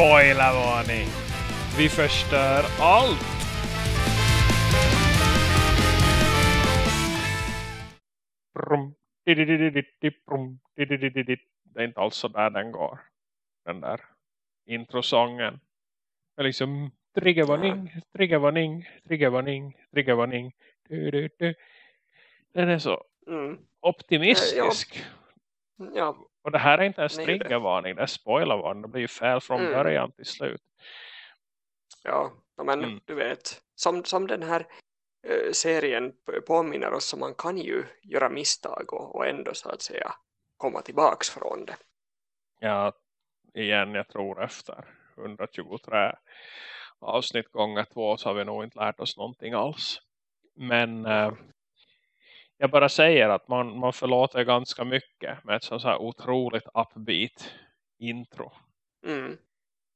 Spoilervarning! Vi förstör allt! Det är inte alls så där den går. Den där introsången. Det är liksom triggervarning, triggervarning, triggervarning, triggervarning. Den är så Mm. optimistisk. Ja, Och det här är inte en triggervarning, det är spoilervarning. Det blir ju fel från Mm. början till slut. ja. men Mm. du vet, som, som den här eh, serien påminner oss så man kan ju göra misstag och, och ändå så att säga komma tillbaks från det. Ja, igen, jag tror efter 123 avsnitt gånger två så har vi nog inte lärt oss någonting alls. Men eh, jag bara säger att man, man förlåter ganska mycket med ett sånt här otroligt upbeat intro. Mm.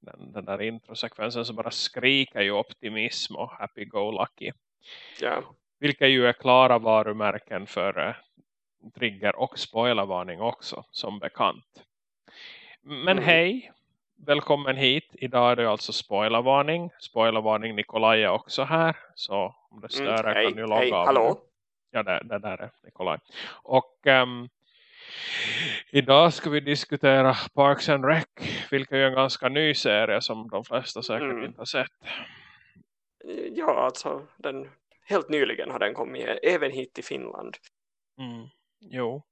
Den, den där introsekvensen som bara skriker ju optimism och happy-go-lucky. Ja, Vilka ju är klara varumärken för eh, trigger och spoilervarning också, som bekant. Men Mm. hej, välkommen hit. Idag är det alltså spoilervarning. Spoilervarning, Nikolaj är också här. Så om det stör mm. mm. hej, kan du logga hej, av. hallå. Ja, det, det där är Nikolaj. Och ehm, idag ska vi diskutera Parks and Rec. Vilket är en ganska ny serie som de flesta säkert Mm. inte har sett. Ja, alltså den, helt nyligen har den kommit även hit till Finland. Mm, jo.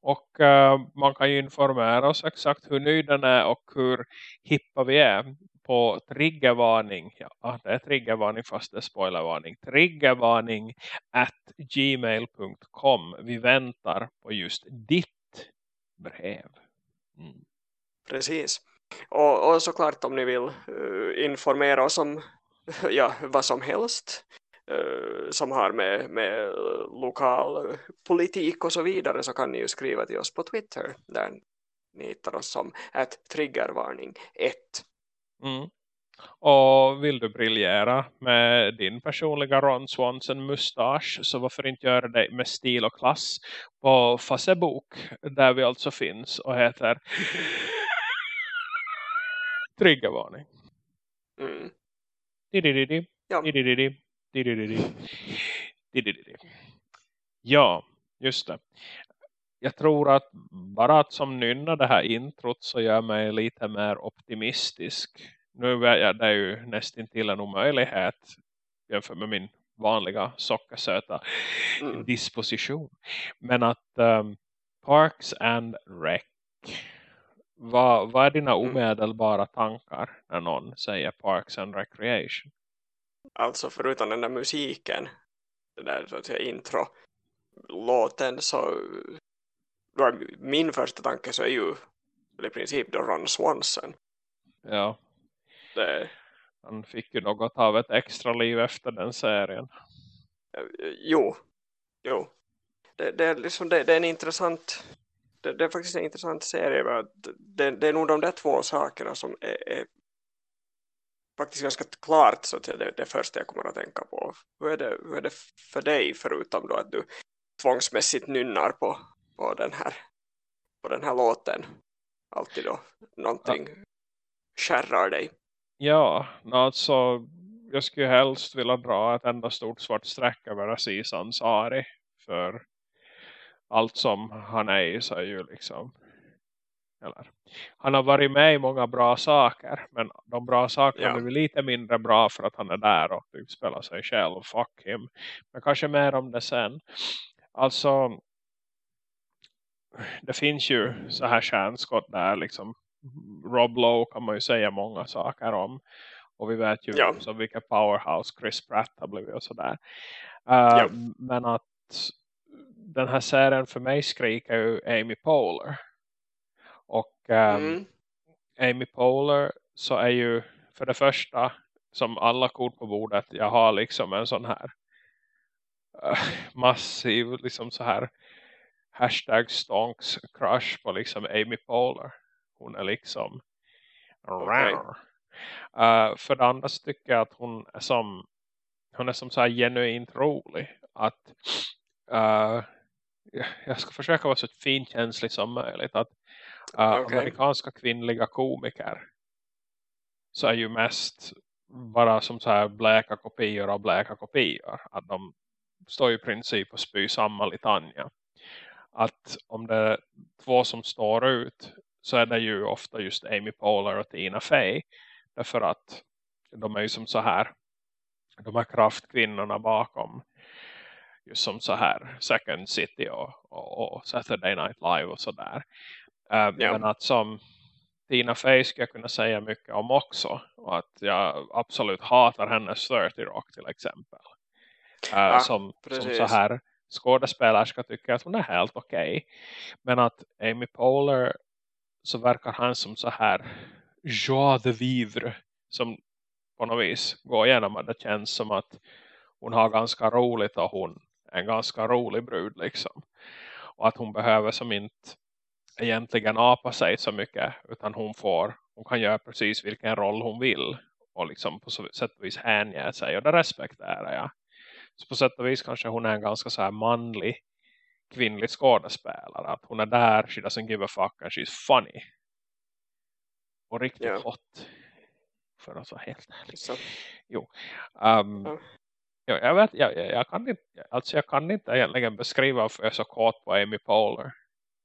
Och eh, man kan ju informera oss exakt hur ny den är och hur hippa vi är på triggervarning. Ja, ah, det är triggervarning fast det är spoilervarning. Triggervarning at gmail.com. Vi väntar på just ditt brev. Mm. Precis. Och, och såklart om ni vill uh, informera oss om ja, vad som helst eh, som har med, med lokal politik och så vidare så kan ni ju skriva till oss på Twitter där ni hittar oss som att triggervarning 1. Mm. Och vill du briljera med din personliga Ron Swanson mustasch så varför inte göra det med stil och klass på Facebook där vi alltså finns och heter Triggervarning. Mm. Didididi, Ja. didididi, didididi, didididi. Ja, just det. Jag tror att bara att som nynna det här introt så gör mig lite mer optimistisk. Nu jag det är ju nästan till en omöjlighet jämfört med min vanliga sockersöta Mm. disposition. Men att um, Parks and Rec vad, vad är dina Mm. omedelbara tankar när någon säger Parks and Recreation? Alltså förutom den där musiken, den där så att säga intro låten så är min första tanke så är ju i princip då Ron Swanson. Ja, Det, han fick ju något av ett extra liv efter den serien. eh, jo, jo. Det, det, är liksom, det, det är en intressant det, det är faktiskt en intressant serie. Det, det är nog de där två sakerna som är, är faktiskt ganska klart så att det, det första jag kommer att tänka på. Hur är det, hur är det för dig förutom då att du tvångsmässigt nynnar på, på, den, här, på den här låten? Alltid då någonting skärrar dig. Ja, alltså jag skulle helst vilja dra ett enda stort svart streck över Aziz Ansari för allt som han är i så är ju liksom eller, han har varit med i många bra saker men de bra sakerna Ja. blir lite mindre bra för att han är där och typ spelar sig själv fuck him men kanske mer om det sen alltså det finns ju så här kärnskott där liksom Rob Lowe kan man ju säga många saker om och vi vet ju Ja. så vilka powerhouse Chris Pratt har blivit och sådär. Uh, Ja. Men att den här serien för mig skriker ju Amy Poehler. Och um, Mm. Amy Poehler så är ju för det första som alla kort på bordet jag har liksom en sån här uh, massiv liksom så här hashtag stonks crush på liksom Amy Poehler. Hon är liksom Okej. Uh, för det andra så tycker jag att hon är som hon är som så här genuint rolig. Att uh, jag ska försöka vara så finkänslig som möjligt. Att uh, Okej. amerikanska kvinnliga komiker så är ju mest bara som så här bläka kopior av bläka kopior. Att de står i princip och spyr samma litania. Att om det är två som står ut så är det ju ofta just Amy Poehler och Tina Fey. Därför att de är ju som så här de här kraftkvinnorna bakom just som så här Second City och, och, och Saturday Night Live och sådär. Uh, ja. Men att som Tina Fey ska jag kunna säga mycket om också. Och att jag absolut hatar hennes 30 Rock till exempel. Uh, ja, som, som så här skådespelerska tycker att hon är helt okej. Okay. Men att Amy Poehler så verkar han som så här joie de vivre som på något vis går igenom att det känns som att hon har ganska roligt och hon är en ganska rolig brud liksom. Och att hon behöver som inte egentligen apa sig så mycket utan hon får, hon kan göra precis vilken roll hon vill och liksom på så sätt och vis hänger sig och det respekterar jag. Så på sätt och vis kanske hon är en ganska så här manlig kvinnlig skådespelare. Att hon är där, she doesn't give a fuck and she's funny. Och riktigt yeah. hot. För att vara helt ärlig. Så. Jo. Um, ja. Jo, jag vet, jag, jag, kan inte, alltså jag kan inte egentligen beskriva varför jag är så kåt på Amy Poehler.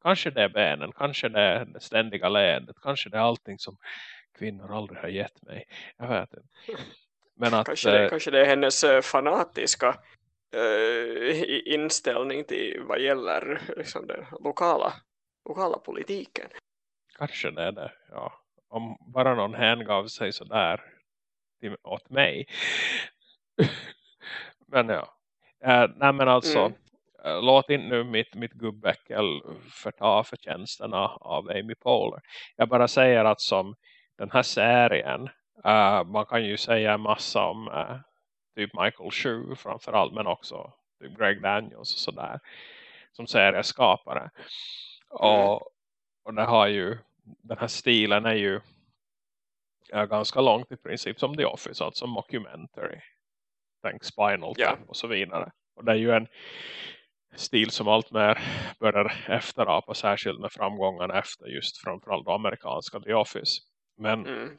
Kanske det är benen, kanske det är det ständiga leendet, kanske det är allting som kvinnor aldrig har gett mig. Jag vet inte. Men att, kanske, det, äh, kanske det är hennes äh, fanatiska äh, inställning till vad gäller liksom den lokala, lokala politiken. Kanske det är det, ja. Om bara någon hängav sig sådär åt mig. men ja. Äh, nej men alltså. Mm. Låt inte nu mitt, mitt gubbäckel förta förtjänsterna av Amy Poehler. Jag bara säger att som den här serien Uh, man kan ju säga en massa om uh, typ Michael Shue framförallt men också typ Greg Daniels och sådär som serieskapare. Mm. Och, och det har ju den här stilen är ju är ganska långt i princip som The Office, alltså mockumentary. Tänk Spinal Tap yeah. och så vidare. Och det är ju en stil som allt mer börjar efterapa särskilt med framgångarna efter just framförallt amerikanska The Office. Men mm.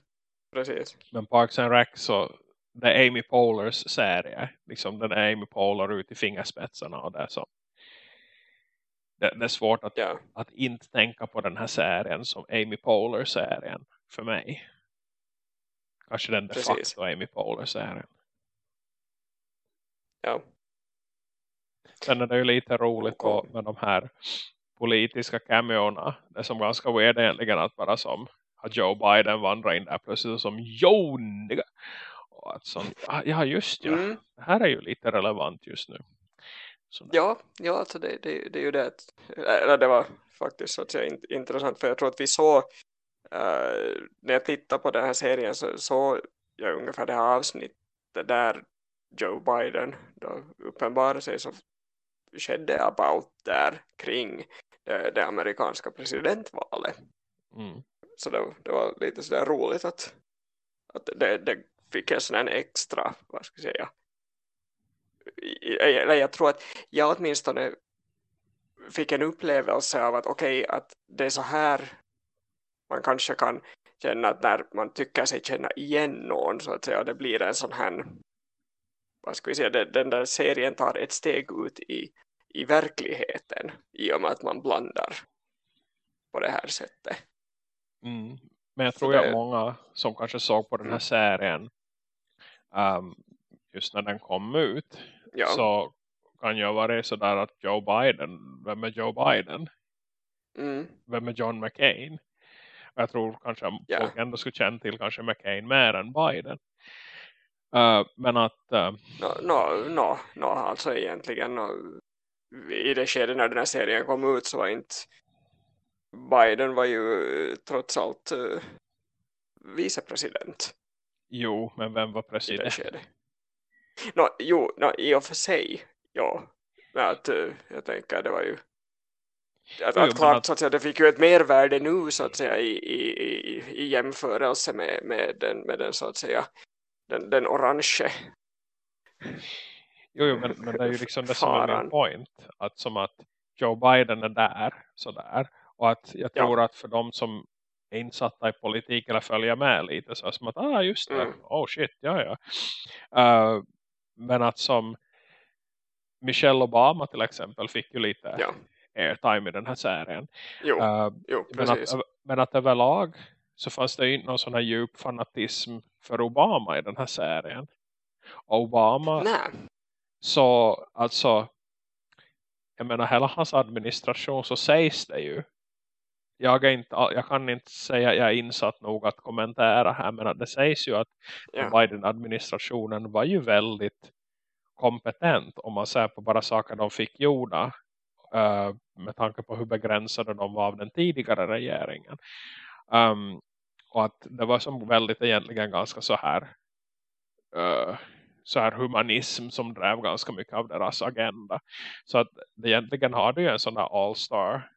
Precis. Men Parks and Rec så det är Amy Pohlers serie. Liksom den är Amy Poehler ut i fingerspetsarna och det så. Det, det, är svårt att, ja. att inte tänka på den här serien som Amy Poehler-serien för mig. Kanske den de facto Amy Poehler-serien. Ja. Sen är det ju lite roligt okay. med de här politiska cameorna. Det är som ganska weird egentligen att bara som att Joe Biden vandrar in där plötsligt som joniga. Och att som, ja just ja, mm. det här är ju lite relevant just nu. Ja, ja alltså det, det, det är ju det. Eller det var faktiskt så att säga intressant för jag tror att vi såg uh, när jag tittade på den här serien så såg jag ungefär det här avsnittet där Joe Biden då uppenbarade sig så skedde about där kring det, det amerikanska presidentvalet. Mm så det, det, var lite sådär roligt att, att det, det fick en sån extra, vad ska jag säga eller jag tror att jag åtminstone fick en upplevelse av att okej, okay, att det är så här man kanske kan känna att när man tycker sig känna igen någon så att säga, det blir en sån här vad ska vi säga, den där serien tar ett steg ut i, i verkligheten i och med att man blandar på det här sättet. Mm. Men jag tror det... att många som kanske såg på den här mm. serien um, just när den kom ut ja. så kan jag vara sådär att Joe Biden, vem är Joe Biden? Mm. Vem är John McCain? Jag tror kanske ja. folk ändå skulle känna till kanske McCain mer än Biden. Uh, men att... Uh, no, no, no, no, alltså egentligen no, i det skedet när den här serien kom ut så var inte Biden var ju trots allt uh, vicepresident. Jo, men vem var president? No, jo, no, i och för sig, ja. Men att, uh, jag tänker, det var ju att, att klart att... så att säga, det fick ju ett mervärde nu så att säga i, i, i, i jämförelse med, med, den, med den så att säga den, den orange Jo, jo men, men det är ju liksom det som är min point. Att som att Joe Biden är där, sådär. Och att jag tror ja. att för dem som är insatta i politik eller följer med lite. Så som att, ah just det, Mm. oh shit, ja ja. Uh, men att som Michelle Obama till exempel fick ju lite Ja. airtime i den här serien. Jo, Uh, jo men, att, men att överlag så fanns det ju inte någon sån här djup fanatism för Obama i den här serien. Och Obama Nej, så alltså jag menar hela hans administration så sägs det ju jag, är inte, jag kan inte säga att jag är insatt nog att kommentera här men det sägs ju att ja. Biden-administrationen var ju väldigt kompetent om man ser på bara saker de fick gjorda med tanke på hur begränsade de var av den tidigare regeringen. Um, och att det var som väldigt egentligen ganska så här eh, så här humanism som drev ganska mycket av deras agenda. Så att egentligen har du ju en sån där all-star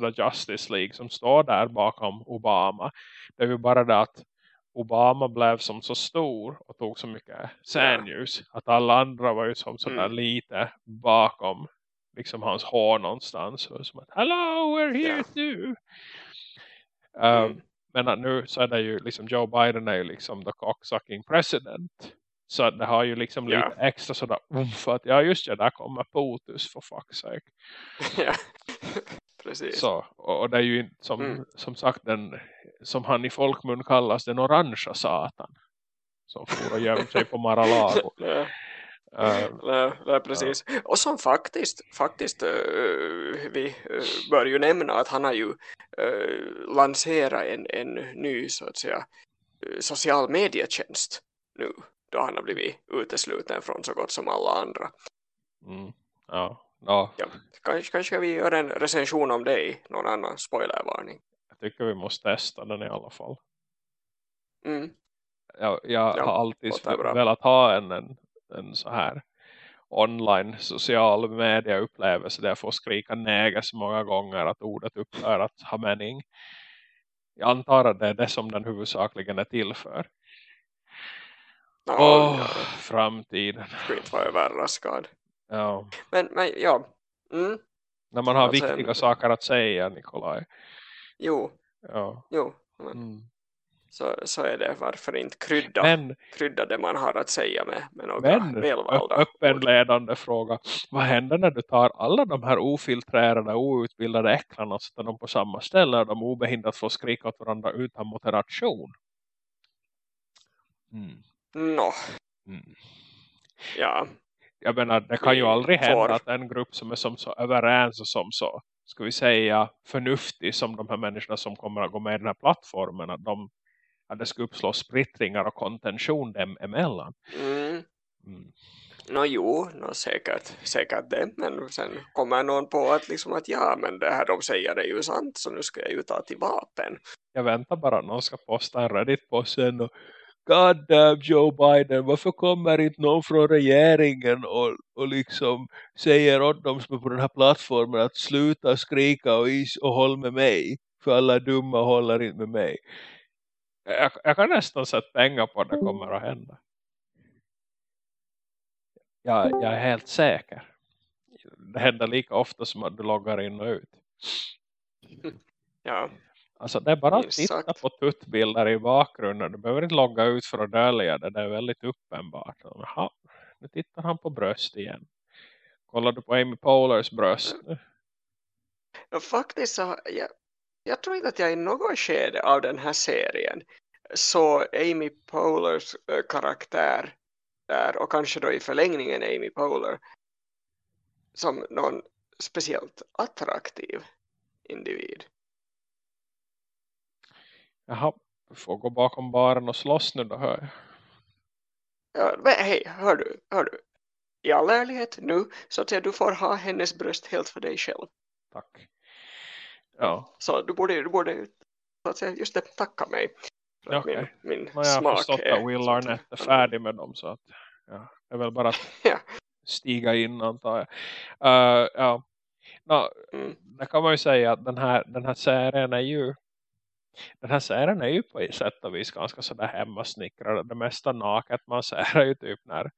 där Justice League som står där bakom Obama. Det är ju bara det att Obama blev som så stor och tog så mycket scenljus att alla andra var ju som sådär Mm. lite bakom liksom hans hår någonstans. Och som att, hello, we're here too. Um, Mm. men att nu så är det ju liksom Joe Biden är ju liksom the cocksucking president. Så det har ju liksom Ja. lite extra sådär umf att ja just det, där kommer Potus för fuck's sake. ja. Precis. Så, och det är ju som, Mm. som sagt den som han i folkmun kallas den orangea satan. Som får och gömde sig på Mar-a-Lago. Nej, Uh, nej, nej, precis. Och som faktiskt, faktiskt eh, vi uh, bör ju nämna att han har ju uh, lanserat en, en ny så att säga social medietjänst nu då han har blivit utesluten från så gott som alla andra. mm, ja, ja, Ja, kanske, kanske ska vi göra en recension om det i någon annan spoilervarning. jag tycker vi måste testa den i alla fall. Mm. jag, jag Ja, har alltid velat ha en, en, en så här online social media upplevelse där jag får skrika neger så många gånger att ordet upphör att ha mening. Jag antar att det är det som den huvudsakligen är till för. Åh, ja, framtiden. det skulle inte vara överraskad. Ja. Men, men ja, mm. När man har Alltså, viktiga en- saker att säga, Nikolaj. jo, Ja. jo. Mm. så, så är det varför inte krydda, Men, krydda det man har att säga med, med några men välvalda ö- öppen ord. ledande fråga. Vad händer när du tar alla de här ofiltrerade, outbildade äcklarna och sätter dem på samma ställe och de obehindrat får skrika åt varandra utan moderation? Mm. Nå, Mm. ja, Jag menar, det kan ju Vi aldrig hända att en grupp som är som så överens och som så, ska vi säga, förnuftig som de här människorna som kommer att gå med i den här plattformen, att, de, att det ska uppslå splittringar och kontention dem emellan. mm. Mm. Nå jo, nå, säkert, säkert det, men sen kommer någon på att liksom att ja, men det här de säger är ju sant, så nu ska jag ju ta till vapen. Jag väntar bara någon ska posta en Reddit på sen och God damn Joe Biden, varför kommer inte någon från regeringen och, och liksom säger åt dem som är på den här plattformen att sluta skrika och, is och håll med mig. För alla dumma håller inte med mig. Jag, jag kan nästan sätta pengar på att det kommer att hända. Jag, jag är helt säker. Det händer lika ofta som att du loggar in och ut. Ja, Alltså det är bara att titta sagt. på tuttbilder i bakgrunden. Du behöver inte logga ut för att dölja det. Det är väldigt uppenbart. Jaha, nu tittar han på bröst igen. Kollar du på Amy Polars bröst? Ja, faktiskt så jag, jag tror inte att jag i något skede av den här serien så Amy Polars äh, karaktär där och kanske då i förlängningen Amy Poehler som någon speciellt attraktiv individ. Jaha, du får gå bakom baren och slåss nu då hör jag. Ja, men hej, hör du, hör du. I all ärlighet nu så att du får ha hennes bröst helt för dig själv. Tack. Ja, Så du borde, du borde så att säga, just det, tacka mig. För Okej. Min, min men jag smak förstått är... att Will Arnett är färdig med dem så att ja, det är väl bara att Ja. stiga in antar jag. Uh, ja, Nå, Mm. det kan man ju säga att den här, den här serien är ju den här serien är ju på ett sätt och vis ganska sådär hemmasnickrad. Det mesta naket man ser är ju typ när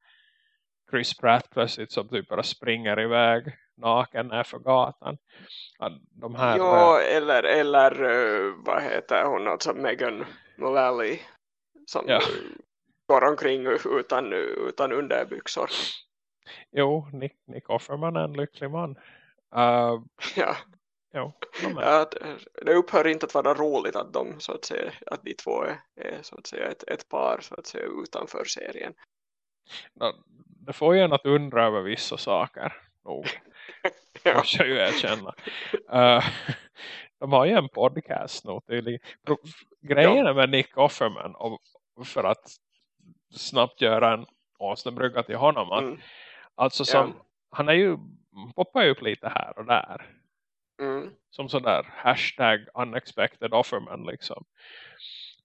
Chris Pratt plötsligt som typ bara springer iväg naken är för gatan. De här, ja, äh, eller, eller vad heter hon, alltså Megan Mullally som ja. går omkring utan, utan underbyxor. Jo, Nick, Nick Offerman är en lycklig man. Uh, ja. Ja, det upphör inte att vara roligt att de så att säga att de två är, är så att säga ett, ett par så att säga utanför serien. Det får ju en att undra över vissa saker. Oh. ja. Måste jag ju erkänna. Uh, de har ju en podcast nu tydligen. Grejen ja. med Nick Offerman och för att snabbt göra en åsnebrygga till honom att, mm. alltså som, ja. han är ju poppar ju upp lite här och där mm. som sådär hashtag unexpected offerman liksom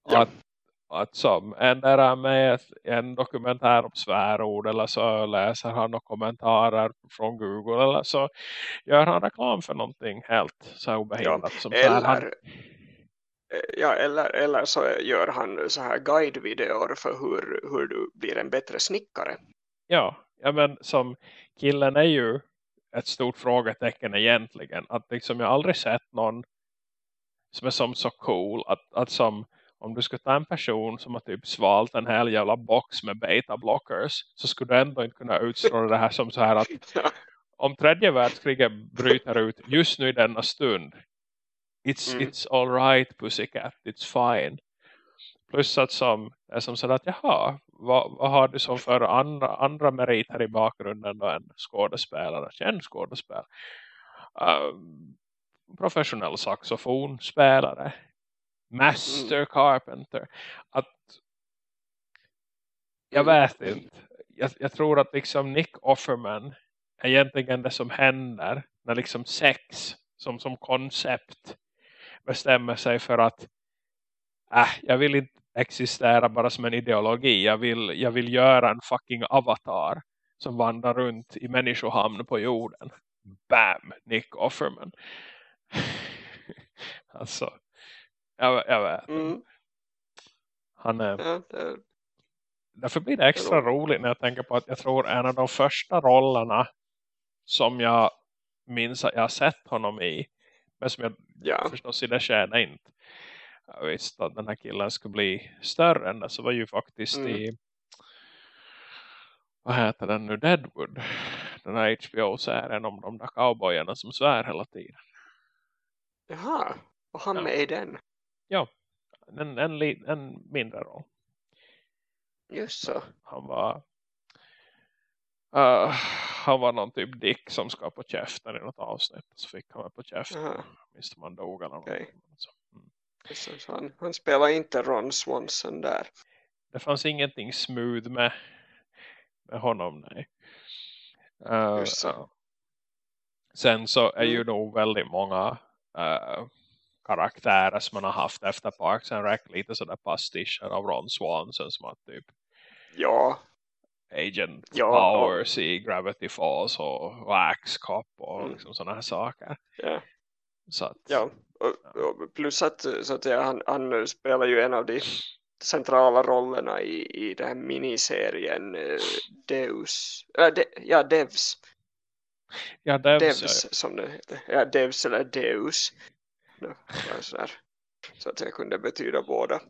ja. att, att som ändrar med en dokumentär om svärord eller så läser han några kommentarer från Google eller så gör han reklam för någonting helt så obehindrat ja. som eller, så han, Ja, eller, eller så gör han så här guidevideor för hur, hur du blir en bättre snickare. Ja, ja men som killen är ju ett stort frågetecken egentligen. Att liksom jag aldrig sett någon som är som så cool att, att som om du skulle ta en person som har typ svalt en hel jävla box med beta blockers så skulle du ändå inte kunna utstråla det här som så här att om tredje världskriget bryter ut just nu i denna stund It's, mm. it's all right pussycat, it's fine. Plus att som, är som sådär att jaha, vad, vad har du som för andra, andra meriter i bakgrunden då en skådespelare, känd skådespelare. Uh, professionell saxofonspelare. Master mm. Carpenter. Att jag mm. vet inte. Jag, jag, tror att liksom Nick Offerman är egentligen det som händer när liksom sex som, som koncept bestämmer sig för att äh, jag vill inte existera bara som en ideologi. Jag vill, jag vill göra en fucking avatar som vandrar runt i människohamn på jorden. Bam! Nick Offerman. alltså, jag, jag vet. Mm. Han är... Ja, det... Därför blir det extra det roligt när jag tänker på att jag tror en av de första rollerna som jag minns att jag har sett honom i men som jag ja. förstås i det skedet inte jag visste att den här killen skulle bli större än det så var ju faktiskt mm. i vad heter den nu Deadwood den här HBO-serien om de där cowboyerna som svär hela tiden jaha, och han ja. med i den ja, en, en, en mindre roll just så han var uh, han var någon typ dick som ska på käften i något avsnitt. Så fick han på käften. Uh Minst man dog eller okay. mm. Så han, han spelar inte Ron Swanson där. Det fanns ingenting smooth med, med honom, nej. Uh, Just så. Sen så är ju mm. nog väldigt många uh, karaktärer som man har haft efter Parks and Rec lite sådär pastischer av Ron Swanson som att typ ja, Agent ja, Powers i Gravity Falls och, och Axe Cop och mm. liksom sådana här saker. Ja. Så att, ja, och, och plus att, så att ja, han, han spelar ju en av de centrala rollerna i, i den här miniserien uh, Deus, äh, de, ja Devs. Ja, Devs, Devs ja. som det heter. Ja, Devs eller Deus. så, där, så att jag kunde betyda båda.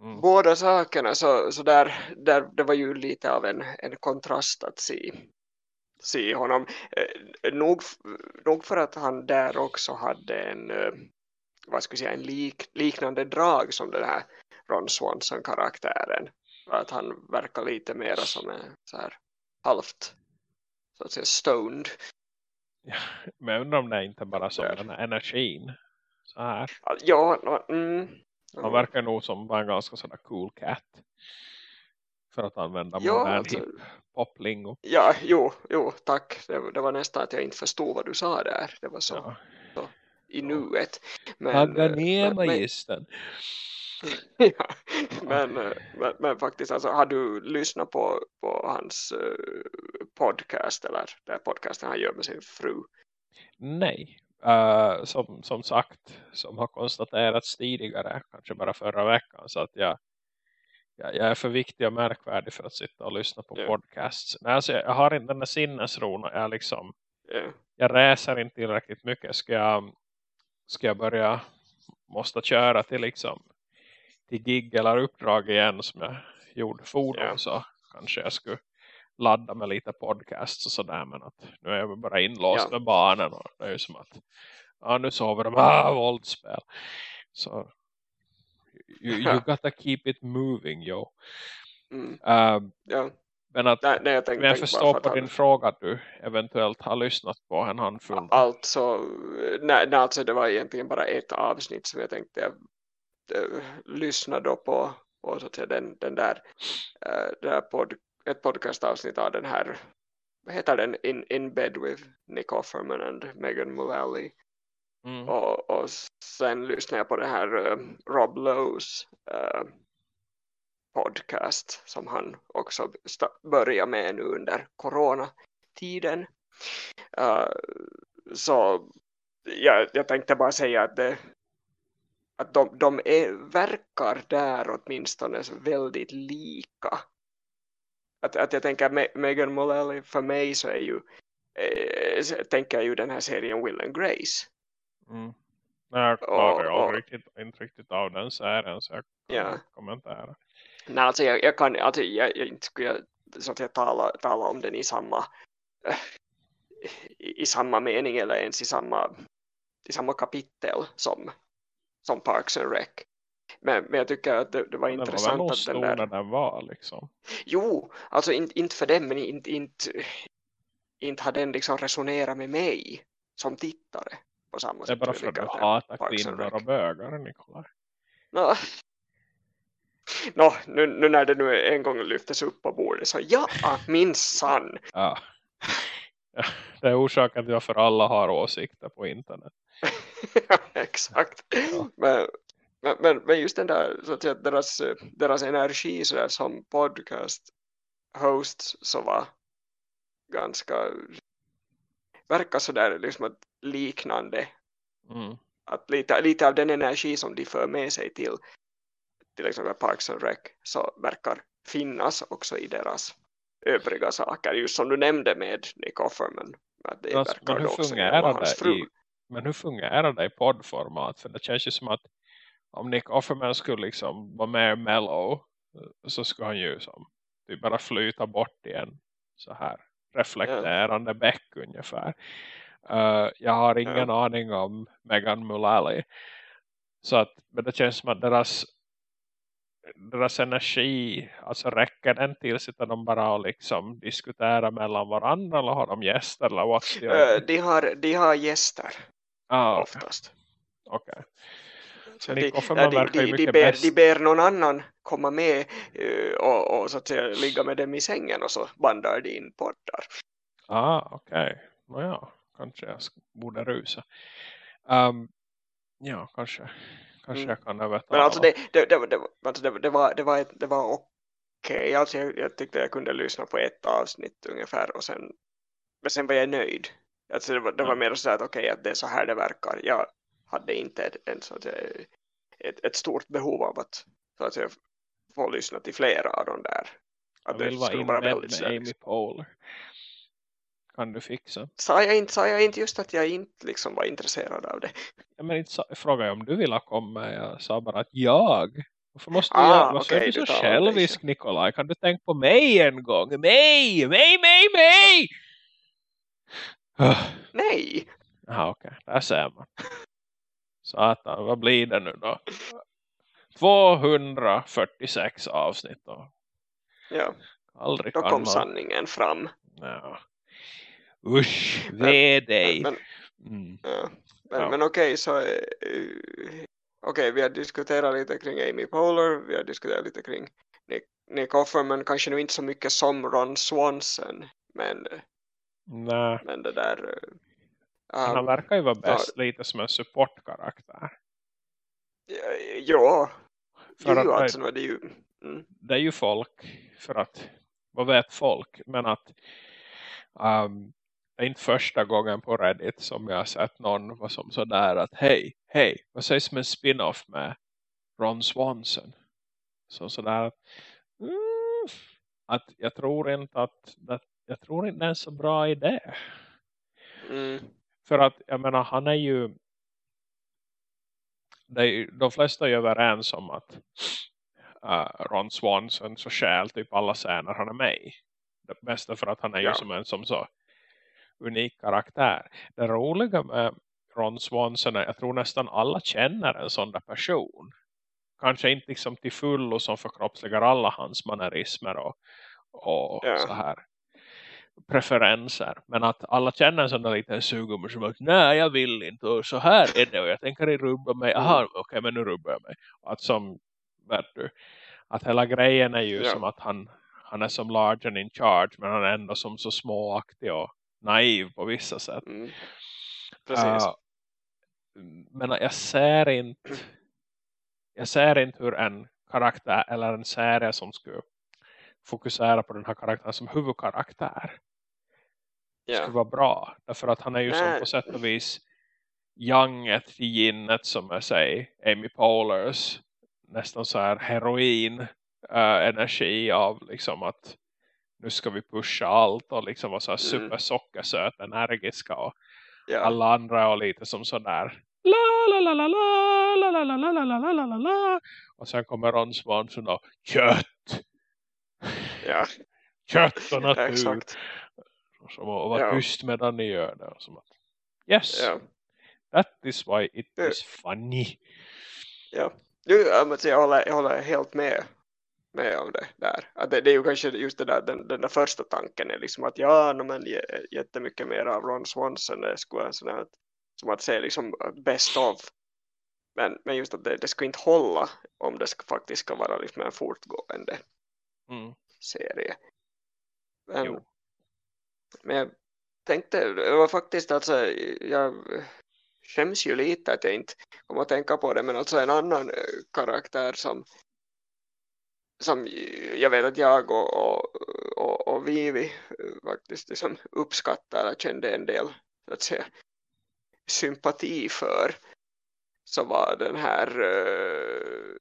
Mm. Båda sakerna så, så där, där, det var ju lite av en, en kontrast att se, se honom. Eh, nog, nog för att han där också hade en, eh, vad ska jag säga, en lik, liknande drag som den här Ron Swanson-karaktären. Att han verkar lite mer som en så här halvt så att säga stoned. Ja, men jag undrar om det inte bara som den här energin. Så här. Ja, mm, han verkar nog som en ganska sådär cool cat. För att använda ja, modern alltså, poplingo. Ja, jo, jo tack. Det, det, var nästan att jag inte förstod vad du sa där. Det var så, ja. så i nuet. Men, Hagga ner magistern. ja, men, men, men, faktiskt, alltså, har du lyssnat på, på hans uh, podcast eller den podcasten han gör med sin fru? Nej, uh, som, som sagt, som har konstaterats tidigare, kanske bara förra veckan, så att jag, jag, jag är för viktig och märkvärdig för att sitta och lyssna på yeah. podcasts. Nej, alltså, jag har inte den där sinnesron, jag, liksom, yeah. jag reser inte tillräckligt mycket. Ska jag, ska jag börja måste köra till liksom till gig eller uppdrag igen som jag gjorde fordon yeah. så kanske jag skulle ladda med lite podcasts och sådär men att nu är jag bara inlåst yeah. med barnen och det är ju som att ja, nu sover de, ah, våldsspel så you, you gotta keep it moving yo mm. uh, ja. Men att nej, nej, jag, tänk, men jag förstår på din fråga att du eventuellt har lyssnat på en handfull. Alltså, nej, nej, alltså det var egentligen bara ett avsnitt som jag tänkte jag äh, lyssna då på, på så att säga, den, den där, äh, där pod, ett podcastavsnitt av den här vad heter den? In, in Bed with Nick Offerman and Megan Mullally. Mm. Och, och sen lyssnade jag på det här uh, Rob Lowe's uh, podcast som han också börjar med nu under coronatiden. Uh, så ja, jag tänkte bara säga att, det, att de, de är, verkar där åtminstone väldigt lika. Att, att jag tänker Me Megan Mullally för mig så är ju eh, tänker jag ju den här serien Will and Grace. Mm. Jag klarar och, och, riktigt, inte riktigt av den serien så jag kan ja. kommentera. Nej, alltså jag, jag kan alltså jag, jag inte skulle så att jag tala, tala om den i samma i, i, samma mening eller ens i samma i samma kapitel som som Parks and Rec. Men, men jag tycker att det, det var den intressant var att den där... den var liksom. Jo, alltså inte, inte för den men inte, inte, inte har den liksom resonerat med mig som tittare på samma sätt. Det är bara för att du hatar kvinnor och bögar, Nikolaj. No, Nå, nu, nu, när det nu en gång lyftes upp på bordet så ja, minsann. Ja. ja. Det är orsaken till varför alla har åsikter på internet. ja, exakt. Ja. Men, men, men, just den där, så att säga, deras, deras energi så där, som podcast hosts så var ganska verkar sådär liksom liknande. Mm. Att lite, lite av den energi som de för med sig till till exempel Parks and Rec så verkar finnas också i deras övriga saker. Just som du nämnde med Nick Offerman. Att det alltså, men, hur fungerar det i, men hur fungerar det i poddformat? För det känns ju som att om Nick Offerman skulle liksom vara mer mellow så skulle han ju som typ bara flyta bort i en så här reflekterande ja. bäck ungefär. Uh, jag har ingen ja. aning om Megan Mullally. Så att, men det känns som att deras deras energi, alltså räcker den till så att de bara liksom diskuterar mellan varandra eller har de gäster eller vad uh, de, har, de har gäster ah, oftast. Okej. Okay. Så de, de, de, de, ber, de ber någon annan komma med och, och, så att säga ligga med dem i sängen och så bandar de in poddar. Ah, okej. Okay. Nåja, kanske jag borde rusa. Um, ja, kanske kanske mm. jag kan övertala. Men alltså det, det, det, det, alltså det, det var, det var, det var okej. Okay. Alltså jag, jag tyckte jag kunde lyssna på ett avsnitt ungefär och sen, men sen var jag nöjd. Alltså det var, det var mer så att okej, okay, att det är så här det verkar. Jag hade inte ett, en, så att säga, ett, ett stort behov av att, så att säga, få lyssna till flera av de där. Att jag vill vara inbädd med Amy Poehler kan du fixa. Sa jag inte, sa jag inte just att jag inte liksom var intresserad av det? Ja, men inte fråga jag om du vill komma. Jag sa bara att jag. Varför måste ah, jag, varför okay, är du så självisk Nikolaj? Kan du tänka på mig en gång? Mig! Mig, mig, mig! Nej! Ja, okej. Okay. Där ser man. Satan, vad blir det nu då? 246 avsnitt då. Ja. Aldrig då kom man... sanningen fram. Ja. Usch, ve dig. Men, mm. ja. men, ja. men okej, okay, så uh, okej, okay, vi har diskuterat lite kring Amy Poehler, vi har diskuterat lite kring Nick, Nick Offerman, kanske nu inte så mycket som Ron Swanson, men, Nej. men det där... Uh, han um, verkar ju vara bäst så, lite som en supportkaraktär. Ja, för jo, att, alltså, det, är ju, mm. det är ju folk, för att, vad vet folk, men att um, är inte första gången på Reddit som jag har sett någon vara som sådär att hej, hej, vad sägs med en spin-off med Ron Swanson? Så sådär att, mm, att jag tror inte att, att jag tror inte det är en så bra idé. Mm. För att, jag menar, han är ju de, de flesta är överens om att uh, Ron Swanson så skäl typ alla scener han är med i. Det bästa för att han är Ja. ju som en som så unik karaktär. Det roliga med Ron Swanson är jag tror nästan alla känner en sån där person. Kanske inte liksom till fullo som förkroppsligar alla hans mannerismer och, och Ja. så här preferenser. Men att alla känner en sån där liten sugum som att nej jag vill inte och så här är det och jag tänker rubba mig. Mm. Aha okej men nu rubbar jag mig. Att som du, att hela grejen är ju Ja. som att han, han är som large and in charge men han är ändå som så småaktig och naiv på vissa sätt. Mm. Precis. Uh, men jag ser inte jag ser inte hur en karaktär eller en serie som skulle fokusera på den här karaktären som huvudkaraktär ja. skulle vara bra. Därför att han är ju som på sätt och vis younget till ginnet som jag säger Amy Poehler's nästan så här heroin eh, energi av liksom att nu ska vi pusha allt och liksom vara så här Mm. supersockersöt energiska och ja. alla andra och lite som sådär la la la la la la la la la la la la la la och sen kommer Ron Swanson och kött ja. kött och natur Exakt. som att vara Ja. tyst medan ni gör det och som att, yes Ja. that is why it Ja. is funny Ja. Du, jag, håller, jag håller helt med, med om det där. Att det, det är ju kanske just det där, den, den där första tanken är liksom att ja, no, men jättemycket mer av Ron Swanson det skulle vara sån här, som att se liksom best of. Men, men just att det, det ska inte hålla om det ska, faktiskt ska vara liksom en fortgående mm. serie. Men, Jo. men jag tänkte, det var faktiskt alltså, jag skäms ju lite att jag inte kommer att tänka på det, men alltså en annan eh, karaktär som som jag vet att jag och, och, och, och Vivi faktiskt liksom uppskattar eller kände en del så att säga, sympati för så var den här eh,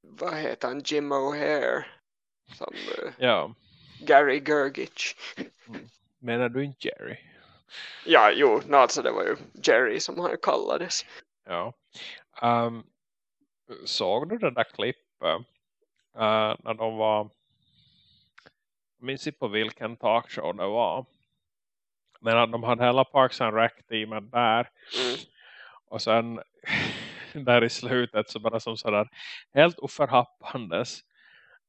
vad heter han, Jim O'Hare som eh, ja. Gary Gergich. Menar du inte Jerry? Ja jo, no, alltså det var ju Jerry som han kallades. Ja. Um, såg du det där klippet uh, när de var jag minns inte på vilken talkshow det var men att de hade hela Parks and Rec-teamet där mm. Och sen där i slutet så bara som sådär helt oförhappandes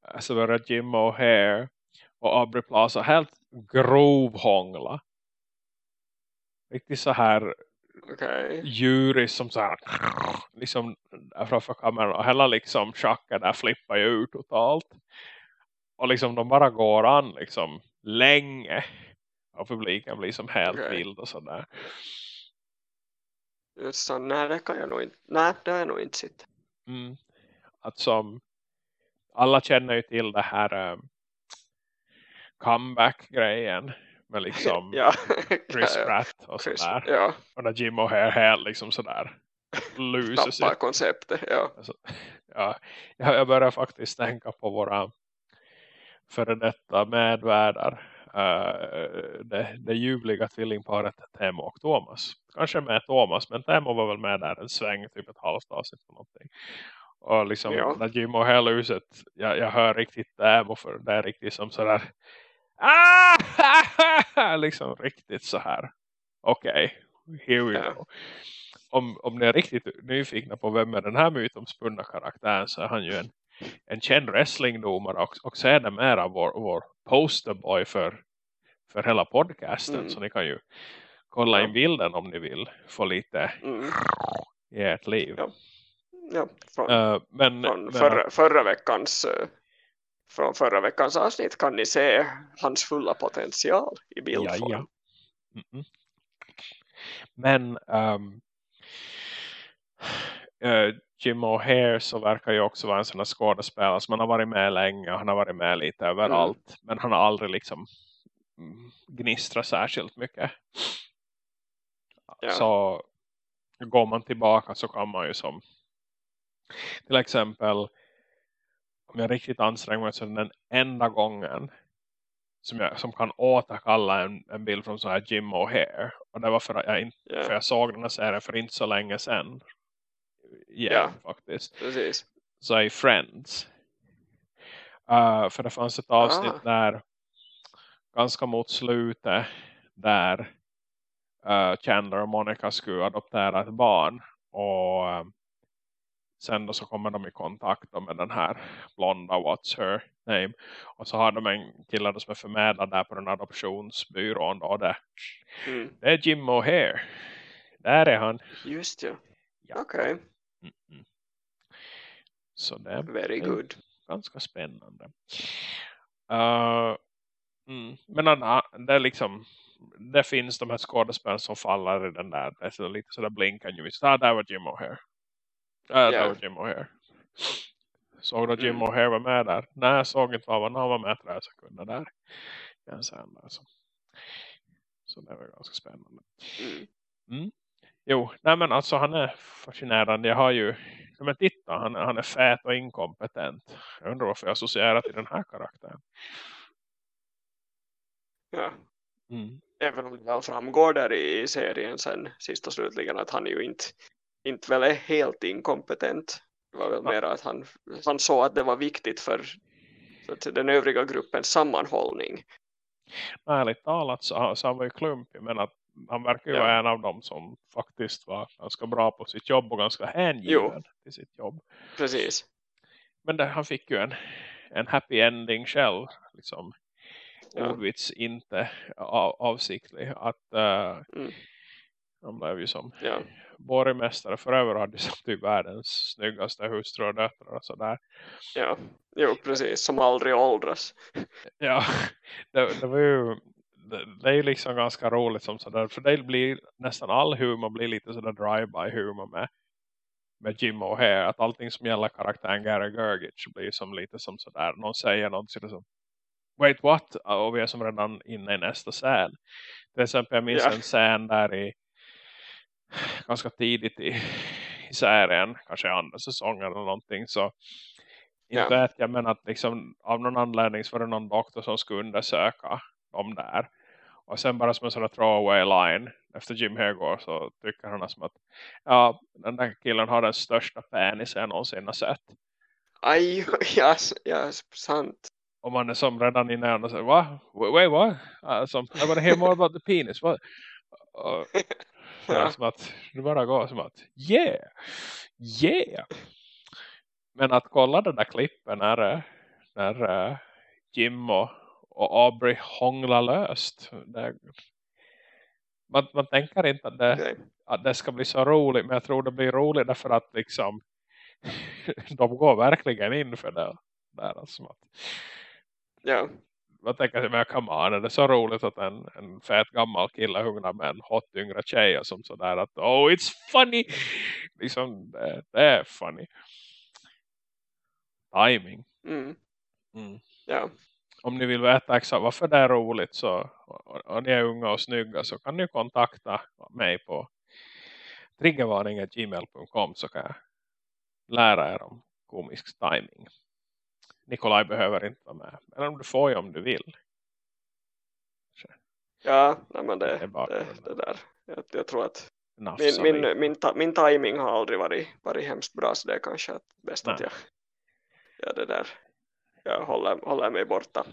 eh, så var det Jim O'Hare och Aubrey Plaza helt grovhångla. Riktigt så här okej djuriskt som så här liksom där framför kameran och hela liksom schacken där flippar ju ut totalt. Och liksom de bara går an liksom länge och publiken blir som helt Okej. vild och sådär. Just så, nej det kan jag nog inte nej det har jag nog inte sett Mm. Att som alla känner ju till det här um, comeback-grejen med liksom ja, Chris Pratt och Chris, sådär. ja, Och när Jim O'Hare helt liksom sådär luser sig. konceptet ja, Alltså, ja, jag börjar faktiskt tänka på våra före detta medvärdar. Uh, det, det ljuvliga tvillingparet Temo och Thomas. Kanske med Thomas, men Temo var väl med där en sväng, typ ett halvt avsnitt på någonting. Och liksom Ja. när Jim och Helluset, jag, jag hör riktigt Temo för det är riktigt som sådär ah! liksom riktigt så här. Okej, here we go. Om, om ni är riktigt nyfikna på vem är den här mytomspunna karaktären så är han ju en, en känd wrestlingdomare och, och sedermera vår, vår posterboy för, för hela podcasten. Mm. Så ni kan ju kolla Ja. in bilden om ni vill få lite mm, i ert liv. Ja. ja från, Eh, men, från men förra, förra veckans eh, från förra veckans avsnitt kan ni se hans fulla potential i bildform. Ja, ja. Mm-mm. Men um, uh, Jim O'Hare så verkar ju också vara en sån här skådespelare som han har varit med länge och han har varit med lite överallt. Men han har aldrig liksom mm, gnistrat särskilt mycket. Ja. Så går man tillbaka så kan man ju som till exempel om jag riktigt anstränger mig så är den enda gången som, jag, som kan återkalla en, en bild från så här Jim O'Hare Och det var för att jag, inte, Ja. för jag såg den här serien för inte så länge sedan. Igen, Ja. faktiskt. Precis. Så i Friends. Uh, för det fanns ett avsnitt Ah. där ganska mot slutet där uh, Chandler och Monica skulle adoptera ett barn. Och eh, sen då så kommer de i kontakt med den här blonda What's Her Name. Och så har de en kille som är förmedlad där på den adoptionsbyrån. Då, och det, Mm. det är Jim O'Hare. Där är han. Just ja. Ja. Okej. Mm -mm. Så det är Very Mm. good. ganska spännande. Uh, mm. Men det är liksom det finns de här skådespelare som faller i den där. Det är lite sådär blinkande. Ah, där var Jim O'Hare. Ah, Ja. var Jim O'Hare. Såg du Jim Mm. O'Hare var med där? Nej, jag såg inte vad han var. Med tre sekunder där. Jag sen där, så. så det var ganska spännande. Mm. Jo, nej men alltså han är fascinerande. Jag har ju, men titta, han, han är fät och inkompetent. Jag undrar varför jag associerar till den här karaktären. Ja. Mm. Även om det väl framgår där i serien sen sist och slutligen att han ju inte, inte väl är helt inkompetent. Det var väl Ja. mer att han, han såg att det var viktigt för att den övriga gruppens sammanhållning. Ärligt talat så, så han var ju klumpig men att han verkar ju Ja. vara en av dem som faktiskt var ganska bra på sitt jobb och ganska hängiven till sitt jobb. Precis. Men där, han fick ju en, en happy ending själv. Liksom. Ja. Ordvits inte av, avsiktlig. Att eh, Mm. Han blev ju som Ja. borgmästare för över hade som typ världens snyggaste hustru och döttrar och sådär. ja. Jo, precis. Som aldrig åldras. Ja, det, det var ju det, är ju liksom ganska roligt som sådär. För det blir nästan all humor blir lite sådär drive-by humor med, med Jim O'Hare. Att allting som gäller karaktären Gary Gergich blir som lite som sådär. Någon säger något så är det som Wait what? Och vi är som redan inne i nästa scen. Till exempel jag minns Ja. en scen där i ganska tidigt i, i serien. Kanske i andra säsongen eller någonting. Så inte Ja. vet jag men att liksom av någon anledning så var det någon doktor som skulle undersöka dem där. Och sen bara som en sån där throwaway line efter Jim Hagar så tycker han som att ja, den där killen har den största penisen jag någonsin har sett. Aj, ja, ja, sant. Och man är som redan inne och säger, va? Wait, what? Alltså, I want to hear more about the penis. What? Så Ja. som att det bara går som att, yeah, yeah. Men att kolla den där klippen när, eh, när eh, Jim och, och Aubrey hånglar löst. Det, man, man tänker inte att det, Okej. att det ska bli så roligt. Men jag tror det blir roligt därför att liksom de går verkligen in för det. Där, alltså, Ja. Man tänker men come on, är det så roligt att en, en fet gammal kille hungrar med en hot yngre tjej och som sådär att, oh it's funny liksom, det, det är funny timing Mm. mm. Ja. om ni vill veta exakt varför det är roligt så, och, och ni är unga och snygga så kan ni kontakta mig på triggervarning.gmail.com så kan jag lära er om komisk timing Nikolaj behöver inte vara med eller om du får ju om du vill Ja, nej, men Det det, det, det där. Jag, jag tror att Nafsa min, min, min, ta, min timing har aldrig varit, varit hemskt bra så det är kanske att bäst att Nej. jag, jag det där jag håller, håller mig borta.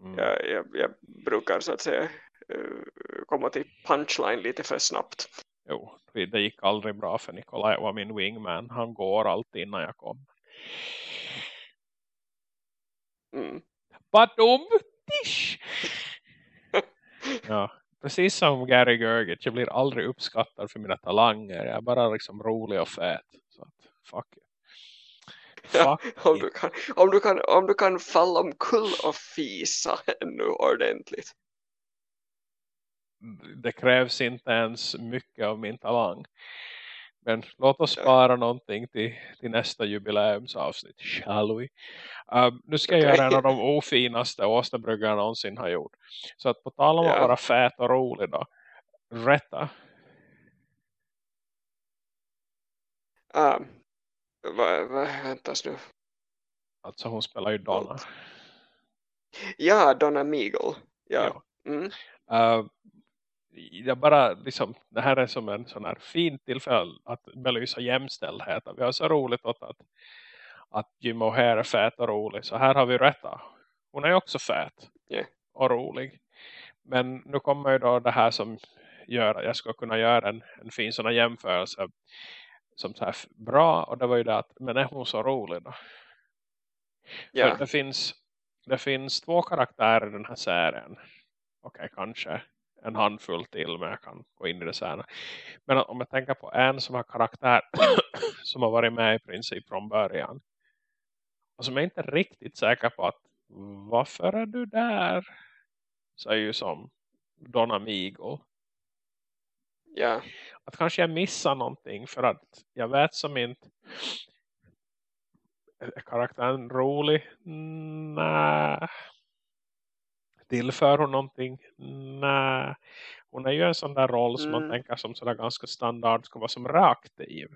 Mm. Jag, jag, jag brukar så att säga eh, komma till punchline lite för snabbt. Jo, det gick aldrig bra för Nikolaj var min wingman. Han går alltid innan jag kom. Mm. Badum, tisch! ja, precis som Gary Gergich. Jag blir aldrig uppskattad för mina talanger. Jag är bara liksom rolig och fet. Så att, fuck it. Ja, om, du kan, om, du kan, om du kan falla omkull och fisa ännu ordentligt. Det krävs inte ens mycket av min talang. Men låt oss spara någonting till, till nästa jubileumsavsnitt. Shall we? Um, nu ska jag göra en av de ofinaste Åsnebryggar jag någonsin har gjort. Så att på tal om att Ja. vara fät och rolig då. Rätta. Ah, va, va, väntas nu. Alltså hon spelar ju Donna. Ja, Donna Meagle. Ja. Ja. Mm. Uh, jag bara liksom, det här är som en sån här fin tillfälle att belysa jämställdhet. Vi har så roligt åt att, att Jim O'Hare är fät och rolig. Så här har vi rätta. Hon är också fät Yeah. och rolig. Men nu kommer ju då det här som gör att jag ska kunna göra en, en fin sån här jämförelse som så här bra. Och det var ju det att, men är hon så rolig då? Ja. För det finns, det finns två karaktärer i den här serien. Okej, kanske en handfull till men jag kan gå in i det sen. Men om jag tänker på en som har karaktär som har varit med i princip från början. Och som jag inte är riktigt säker på att varför är du där? Så är ju som Don Amigo. Ja. Att kanske jag missar någonting för att jag vet som inte är karaktären rolig? Nej. Tillför hon någonting? Nej. Hon är ju en sån där roll som man Mm. tänker som sådär ganska standard ska vara som reaktiv.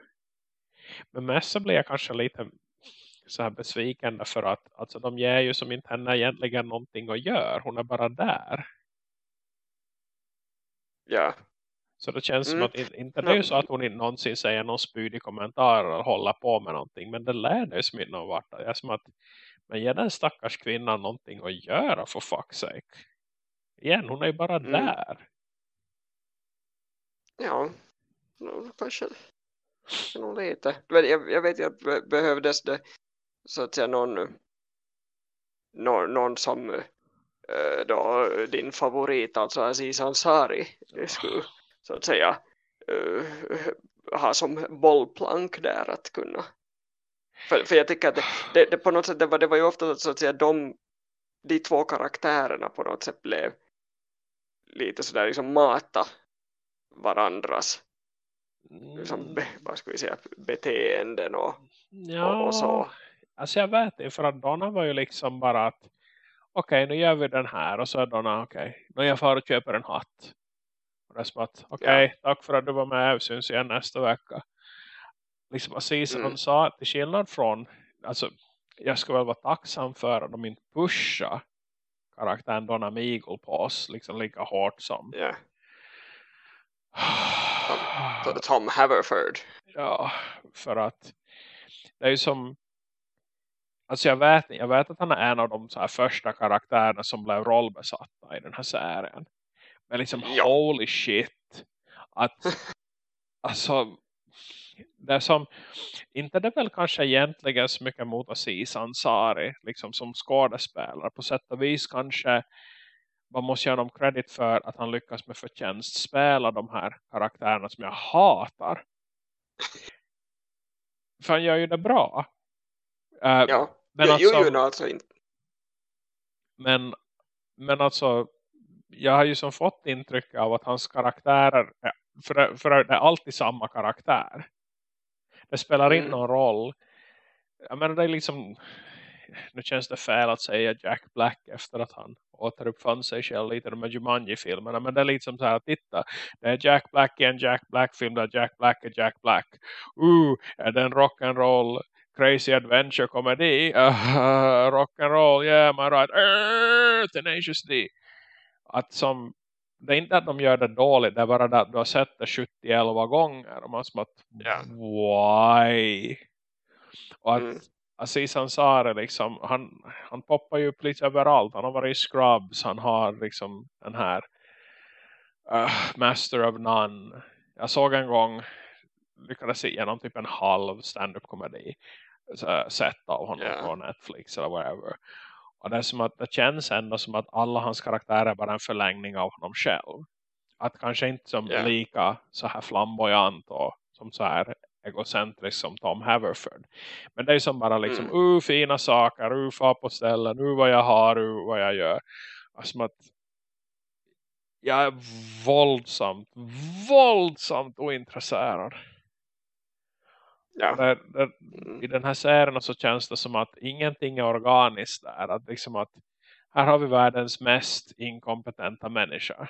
Men mest så blir jag kanske lite så här besviken för att alltså, de ger ju som inte henne egentligen någonting att göra. Hon är bara där. Ja. Så det känns Mm. som att in- inte det är ju så att hon inte någonsin säger någon spydig kommentar eller håller på med någonting. Men det lär ju som inte någon vart. Det är som att men ge den stackars kvinnan någonting att göra för fuck's sake. Igen, hon är ju bara Mm. där. Ja. Kanske. nog lite. Men jag, jag vet ju att be- behövdes det så att säga någon någon, någon som eh, då din favorit alltså Aziz Ansari skulle så att säga eh, ha som bollplank där att kunna för, för jag tycker att det, det, det på något sätt det var, det var ju ofta så att säga de, de två karaktärerna på något sätt blev lite sådär liksom mata varandras liksom, Mm, be, vad ska vi säga, beteenden och, och, ja, och så. alltså jag vet det. För att Donna var ju liksom bara att okej, nu gör vi den här. Och så är Donna, okej, nu jag far och köper en hatt. Och det är som att, okej, tack för att du var med. Vi syns igen nästa vecka. Liksom Aziz Mm. sa till skillnad från, alltså jag ska väl vara tacksam för att de inte pusha karaktären Donna Meagle på oss liksom lika hårt som Ja, Tom, Tom Haverford. Ja, för att det är ju som alltså jag vet, jag vet att han är en av de så här första karaktärerna som blev rollbesatta i den här serien. Men liksom Ja. holy shit att alltså det som inte det väl kanske egentligen så mycket mot Aziz Ansari liksom som skådespelare på sätt och vis kanske man måste ge honom credit för att han lyckas med förtjänst spela de här karaktärerna som jag hatar. För han gör ju det bra. Eh, Ja, men, alltså, jo, jo, alltså inte. men, men alltså jag har ju som fått intryck av att hans karaktärer är, för, för det är alltid samma karaktär. Det spelar Mm. inte någon roll. Jag menar det är liksom nu känns det fel att säga Jack Black efter att han återuppfann sig själv lite i de här Jumanji-filmerna. Men det är liksom så här, titta, det är Jack Black i en Jack Black-film där Jack Black är Jack Black. Ooh, är det en rock'n'roll crazy adventure komedi? Uh, rock'n'roll, yeah, my right. Uh, tenacious D. Att som, det är inte att de gör det dåligt, det är bara det att du har sett det 70 gånger. Och man som att, Ja. why? Och att Mm. Aziz Ansari liksom, han, han poppar ju upp lite överallt. Han har varit i Scrubs, han har liksom den här uh, Master of None. Jag såg en gång, lyckades se igenom typ en halv stand-up komedi sett av honom Ja. på Netflix eller whatever. Och det är som att det känns ändå som att alla hans karaktärer är bara en förlängning av honom själv. Att kanske inte som Ja. lika så här flamboyant och som så här egocentrisk som Tom Haverford. Men det är som bara liksom, Mm. uh fina saker, uh far på ställen, uh vad jag har, uh vad jag gör. Som att jag är våldsamt, våldsamt ointresserad. Ja. Det, det, Mm. I den här serien så känns det som att ingenting är organiskt där. Att liksom att här har vi världens mest inkompetenta människa.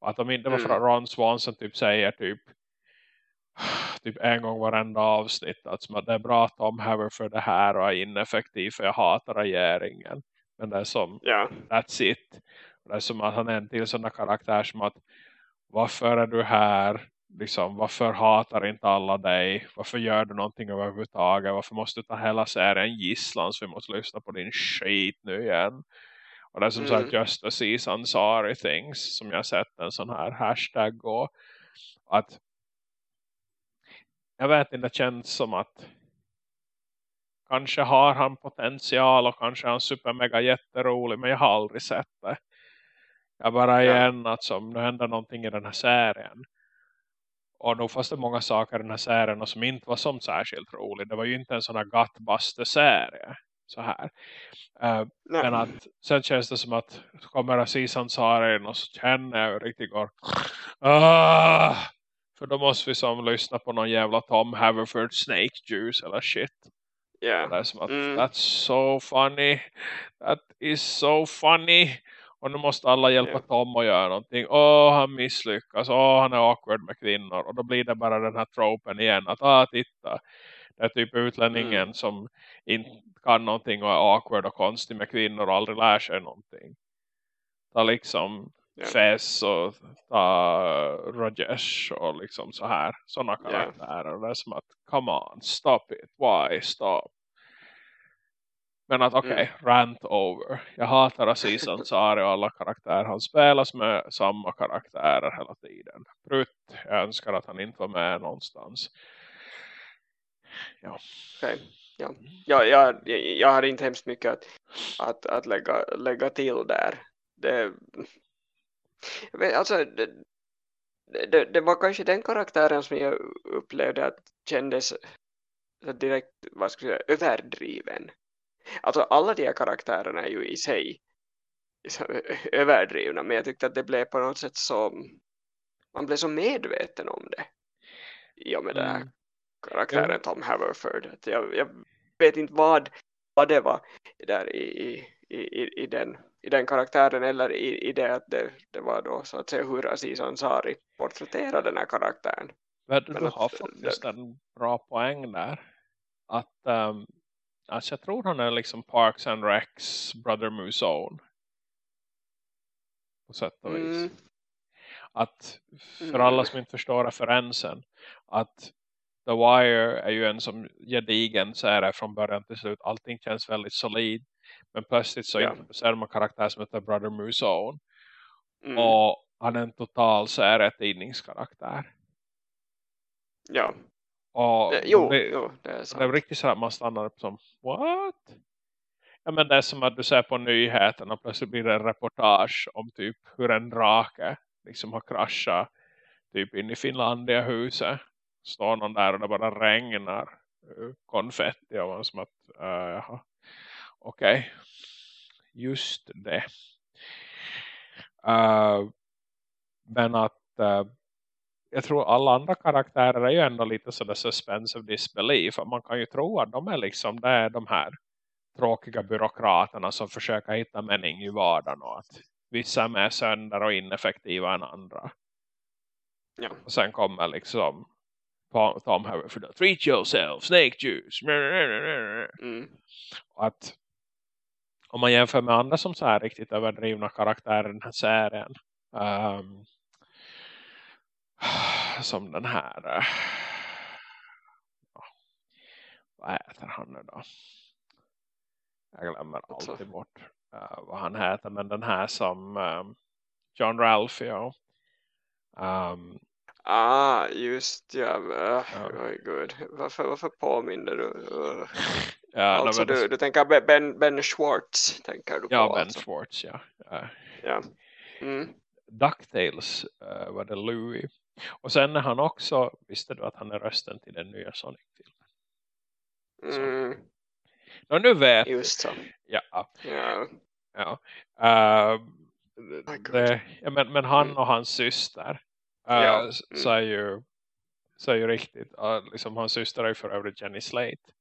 Och att om inte för Mm. Ron Swanson typ säger typ typ en gång varenda avsnitt att som att det är bra att Tom Haverford det här och är ineffektiv för jag hatar regeringen. Men det är som Ja. that's it. Det är som att han är en till där karaktär som att varför är du här? Liksom, varför hatar inte alla dig? Varför gör du någonting överhuvudtaget? Varför måste du ta hela serien gisslan så vi måste lyssna på din skit nu igen? Och det är som Mm. sagt just the season sorry things som jag sett en sån här hashtag gå. Att jag vet inte, det känns som att kanske har han potential och kanske är han supermega jätterolig men jag har aldrig sett det. Jag bara Ja. igen att som nu händer någonting i den här serien. Och nog fanns det många saker i den här serien som inte var som särskilt rolig. Det var ju inte en sån här gutbuster-serie. Så här. Nej. men att sen känns det som att kommer Aziz serien och så känner jag riktigt går ah! För då måste vi som lyssna på någon jävla Tom Haverford Snake Juice eller shit. Ja. Det är som att Mm. that's so funny. That is so funny. Och nu måste alla hjälpa Ja. Tom att göra någonting. Åh, han misslyckas. Åh, han är awkward med kvinnor. Och då blir det bara den här tropen igen. Att, ah, titta. Det är typ utlänningen Mm. som inte kan någonting och är awkward och konstig med kvinnor och aldrig lär sig någonting. Ta liksom Ja. Fess och ta Rajesh och liksom så här. Sådana karaktärer. Och det är som att, come on, stop it. Why, stop. Men att okej, Mm. rant over. Jag hatar Aziz Ansari och alla karaktärer. Han spelas med samma karaktärer hela tiden. Prutt, jag önskar att han inte var med någonstans. Ja. Ja, jag, jag, jag har inte hemskt mycket att, att, att lägga, lägga till där. Det, alltså, det, det, det var kanske den karaktären som jag upplevde att kändes direkt, vad ska jag säga, överdriven. Alltså alla de här karaktärerna är ju i sig överdrivna, men jag tyckte att det blev på något sätt så man blev så medveten om det i och med den här Mm. karaktären. Tom Haverford. Att jag, jag vet inte vad, vad det var där i, i, i, i, den, i den karaktären eller i, i det att det, det var då så att säga hur Aziz Ansari porträtterade den här karaktären. Men du att- har faktiskt en bra poäng där. Att um, alltså jag tror han är liksom Parks and Recs Brother Musone. På sätt och vis. Mm, Att för Mm. alla som inte förstår referensen. Att The Wire är ju en som gedigen serie från början till slut. Allting känns väldigt solid. Men plötsligt så Ja. introducerar man karaktär som heter Brother Musone. mm, Och han är en total serietidningskaraktär. ja. Och Jo, det, jo, det är det är sant. riktigt så att man stannar upp som, what? Ja men det är som att du ser på nyheterna och plötsligt blir det en reportage om typ hur en drake liksom har kraschat typ in i Finlandia huset. Står någon där och det bara regnar eh, konfetti och man som att, uh, jaha, okej, just det. Eh, men att eh, jag tror alla andra karaktärer är ju ändå lite sådär suspense of disbelief. För man kan ju tro att de är liksom det är de här tråkiga byråkraterna som försöker hitta mening i vardagen och att vissa är mer sönder och ineffektiva än andra. Ja. Och sen kommer liksom Tom, Tom Haverford att treat yourself, snake juice. Mm, Och att om man jämför med andra som så här riktigt överdrivna karaktärer i den här serien. ehm, som den här. ja, vad heter han nu då? Jag glömmer Alltså. alltid bort eh, vad han heter. Men den här som ehm, John Ralphio. Um, Ah, just ja. Uh, Ja. gud. Varför, varför påminner du? Uh. ja, alltså du, du tänker Ben- Ben, ben Schwartz tänker du på ja, Ben alltså. Schwartz, ja. Eh, Ja. Mm. DuckTales uh, var det Louis. Och sen är han också, visste du att han är rösten till den nya Sonic-filmen? Mm. Och nu vet. Just så. Ja, Ja. ja. Uh, det, ja men, men han Mm. och hans syster uh, Ja, s- mm. så är ju så är ju riktigt, uh, liksom hans syster är ju för övrigt Jenny Slate.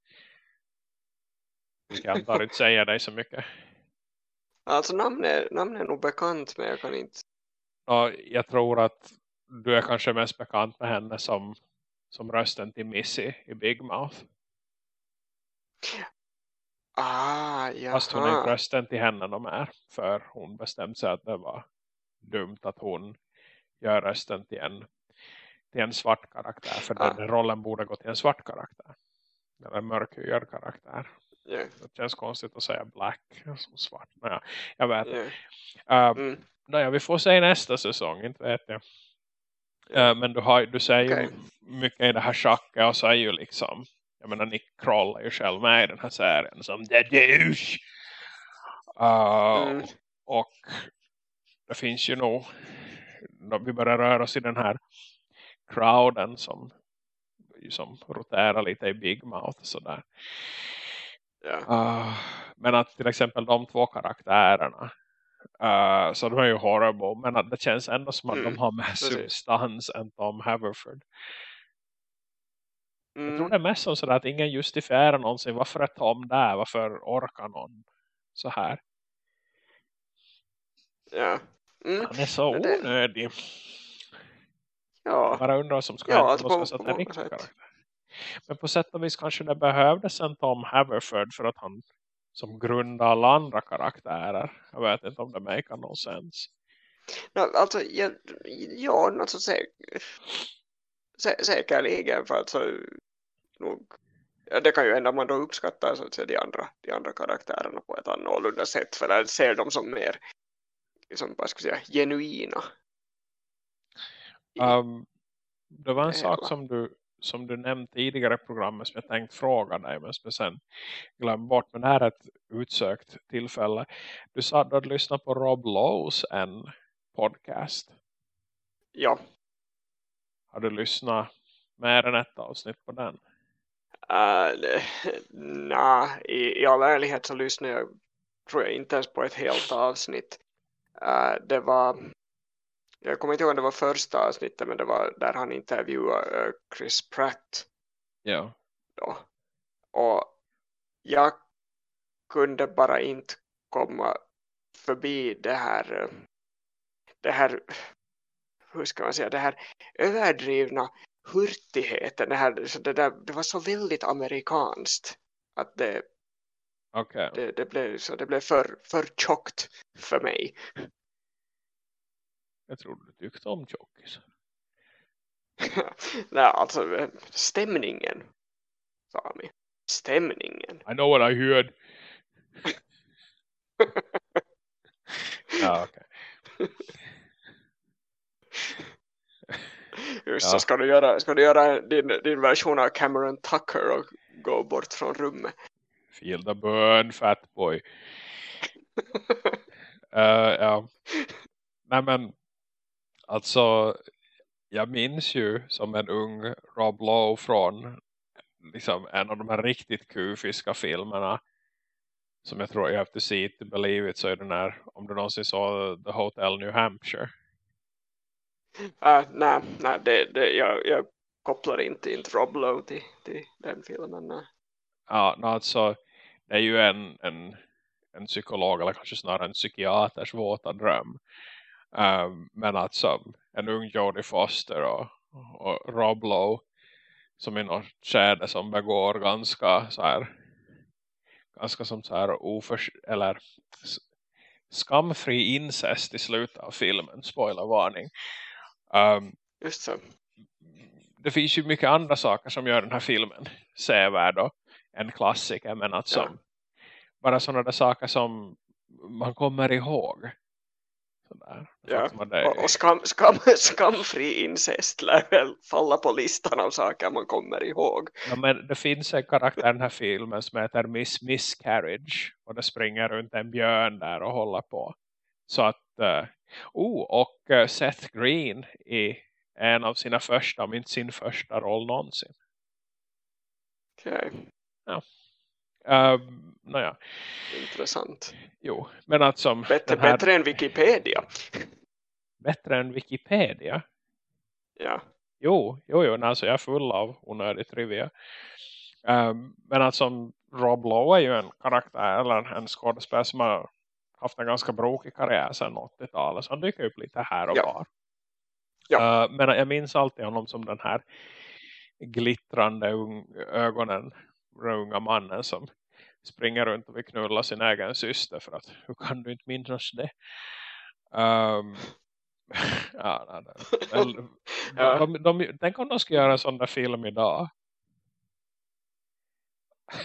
Jag antar inte säga dig så mycket. Alltså namn är, namn är nog bekant men jag kan inte. Och jag tror att du är kanske mest bekant med henne som, som rösten till Missy i Big Mouth. Ah, Fast hon är jaha. rösten till henne de är. För hon bestämde sig att det var dumt att hon gör rösten till en, till en svart karaktär. För Ah. den rollen borde gå till en svart karaktär. Eller en mörkhyad karaktär. Ja, Det känns konstigt att säga black som svart. Men ja, jag vet. ja. Uh, Mm. naja, vi får se nästa säsong, inte vet jag. Uh, men du, har, du säger Okej. ju mycket i det här schacket och så är ju liksom jag menar Nick Kroll är ju själv med i den här serien som The Douche. Uh, Mm. Och det finns ju nog vi börjar röra oss i den här crowden som, som roterar lite i Big Mouth och sådär. Ja. Uh, men att till exempel de två karaktärerna uh, så de är ju horrible men det känns ändå som att Mm, de har mer substans än Tom Haverford. Jag tror Mm. det är mest som sådär att ingen justifierar någonsin varför är Tom där, varför orkar någon så här. Ja. Mm. Han är så onödig. Ja. bara undrar vad som ska Ja, alltså på- på karaktär. Men på sätt och vis kanske det behövdes en Tom Haverford för att han som grundar alla andra karaktärer. Jag vet inte om det make no sense. No, alltså, ja, ja alltså sä, sä, säkerligen för att så, nog, ja, det kan ju att man då uppskattar så att säga, de, andra, de andra karaktärerna på ett annorlunda sätt för att ser dem som mer liksom, vad ska jag säga, genuina. Um, det var en sak som du, som du nämnde tidigare i programmet som jag tänkt fråga dig men som jag sen glömde bort. Men det här är ett utsökt tillfälle. Du sa att du hade lyssnat på Rob Lowe's en podcast. Ja, Har du lyssnat mer än ett avsnitt på den? uh, nej, i, i all ärlighet så lyssnade jag tror jag inte ens på ett helt avsnitt. Uh, det var jag kommer inte ihåg om det var första avsnittet men det var där han intervjuade uh, Chris Pratt Ja. då. Och jag kunde bara inte komma förbi det här eh, det här hur ska man säga det här överdrivna hurtigheten det här så det där det var så väldigt amerikanskt att det, Okej. det, det blev så det blev för för tjockt för mig Jag tror du tyckte om tjockis. Nej, alltså stämningen Sami stämningen I know what I heard. ja, okej. Just Ja. så ska du göra, ska du göra din, din version av Cameron Tucker och gå bort från rummet. Feel the burn, fat boy. Eh, ja. Nej men, alltså, jag minns ju som en ung Rob Lowe från liksom en av de här riktigt kufiska filmerna som jag tror jag have to see it to believe it så är den här, om du någonsin såg The Hotel New Hampshire. Uh, nej, nej det, det, jag, jag kopplar inte in Rob Lowe till, till den filmen. Nej. Ja, no, alltså det är ju en, en, en psykolog eller kanske snarare en psykiaters våta dröm. Um, men alltså en ung Jodie Foster och, och Rob Lowe som i något skede som begår ganska så här ganska som så här oförs eller skamfri incest i slutet av filmen, spoilervarning. Um, Just så. det finns ju mycket andra saker som gör den här filmen sevärd och en klassiker men att Ja. som bara sådana där saker som man kommer ihåg. Ja. Och, och skam, skam, skamfri incest lär väl falla på listan av saker man kommer ihåg. ja, men det finns en karaktär i den här filmen som heter Miss Miscarriage och det springer runt en björn där och håller på. Så att uh, oh, och eh, Seth Green i en av sina första, om inte sin första roll någonsin. Okej, uh, naja, intressant. jo, men att som Bättre, här, bättre än Wikipedia. bättre än Wikipedia Ja, Jo, jo, jo alltså jag är full av onödig trivia. Um, men att som Rob Lowe är ju en karaktär eller en skådespelare som har haft en ganska brokig karriär sedan 80-talet. Så han dyker upp lite här och Ja. var. Ja. Uh, men jag minns alltid honom som den här glittrande ung, ögonen unga mannen som springer runt och vill knulla sin egen syster för att hur kan du inte minnas det? Um, ja, nej, nej. Väl, Ja. de, de, de, tänk om de skulle göra en sån där film idag.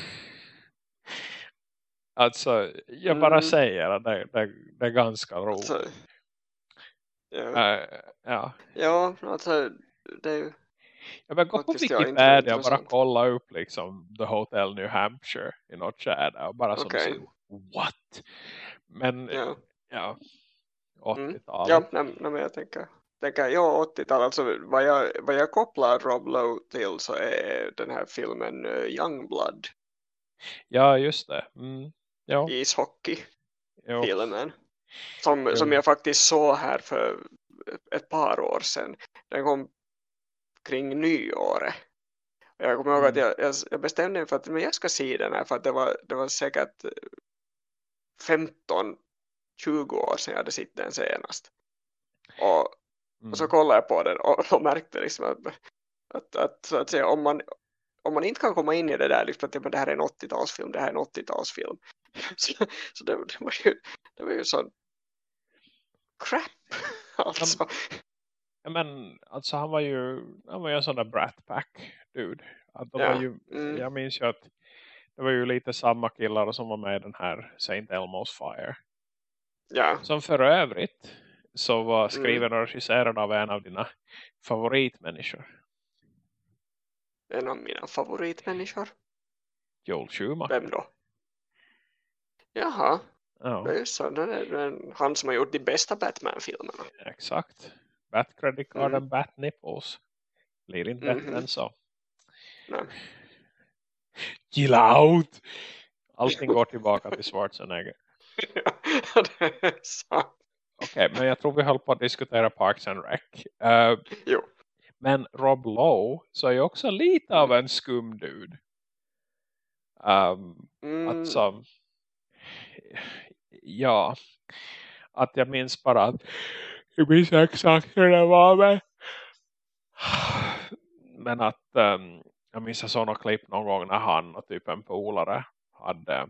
Alltså, jag bara Mm. säger att det, det, det är ganska roligt. Alltså, ja. Äh, ja. ja, alltså det är ju Jag vill gå på ja, Wikipedia och bara kolla upp liksom The Hotel New Hampshire i något skärde och bara som okay. what? Men ja, ja. 80-talet. Ja, nej, nej, men jag tänker, tänker ja, 80-tal, alltså vad jag, vad jag kopplar Rob Lowe till så är den här filmen uh, Youngblood, Ja, just det. Mm. Ja, ishockeyfilmen, som, Jo. som jag faktiskt såg här för ett par år sedan. Den kom kring nyåret. Jag kommer ihåg att Mm. jag, jag, jag bestämde mig för att men jag ska se den här för att det var, det var säkert 15-20 år sedan jag hade sett den senast. Och Mm. Och så kollade jag på den och, och märkte liksom att, att, att, så att säga, om, man, om man inte kan komma in i det där liksom att ja, men det här är en 80-talsfilm, det här är en 80-talsfilm. Så, så det, det, var ju, det var ju sån crap. Alltså. Men alltså han var ju han var ju en sån där Brat Pack dude. Att de Ja, var ju, mm. Jag minns ju att det var ju lite samma killar som var med i den här Saint Elmo's Fire. Ja, Som för övrigt så Mm. var skriven och regisserad av en av dina favoritmänniskor. en av mina favoritmänniskor. Joel Schumacher. Vem då? Jaha, Ja, det är så. Den är, han som har gjort de bästa Batman-filmerna. exakt. Bat credit card Mm. and bat nipples. Blir inte bättre Mhm. än så. Nej. Out! Allting går tillbaka till Schwarzenegger. det är sant. Okej, men jag tror vi höll på att diskutera Parks and Rec. Eh, Jo. men Rob Lowe så är ju också lite av en skum dude. Um, Mm, Alltså, ja, att jag minns bara att jag minns exakt hur det var med. Men att um, jag minns jag såg något klipp någon gång när han och typ en polare hade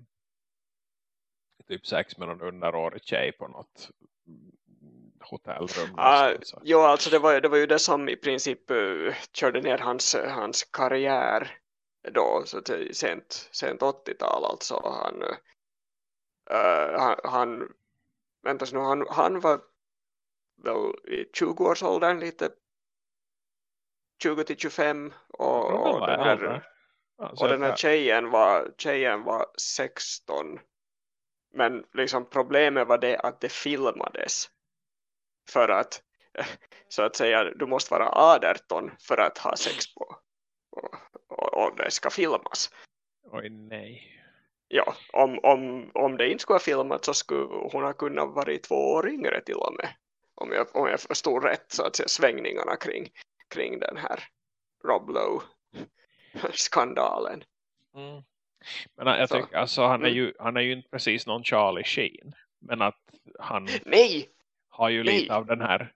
typ sex med någon underårig tjej på något hotellrum. Ah, någonstans. jo, alltså det var, det var ju det som i princip uh, körde ner hans, hans karriär då, så till sent, sent 80-tal alltså. Han, uh, han, han, väntas nu, han, han var väl i 20-årsåldern lite 20 till 25 och, och den här, och den här tjejen var, tjejen var 16 men liksom problemet var det att det filmades för att så att säga du måste vara 18 för att ha sex på och, och, och det ska filmas. Oj nej. ja, om, om, om det inte skulle ha filmat så skulle hon ha kunnat vara två år yngre till och med om jag, om jag förstod rätt så att säga svängningarna kring, kring den här Rob Lowe skandalen Mm. Men jag Så. tycker alltså han är, Mm. ju, han är ju inte precis någon Charlie Sheen. Men att han nej, har ju Nej. lite av den här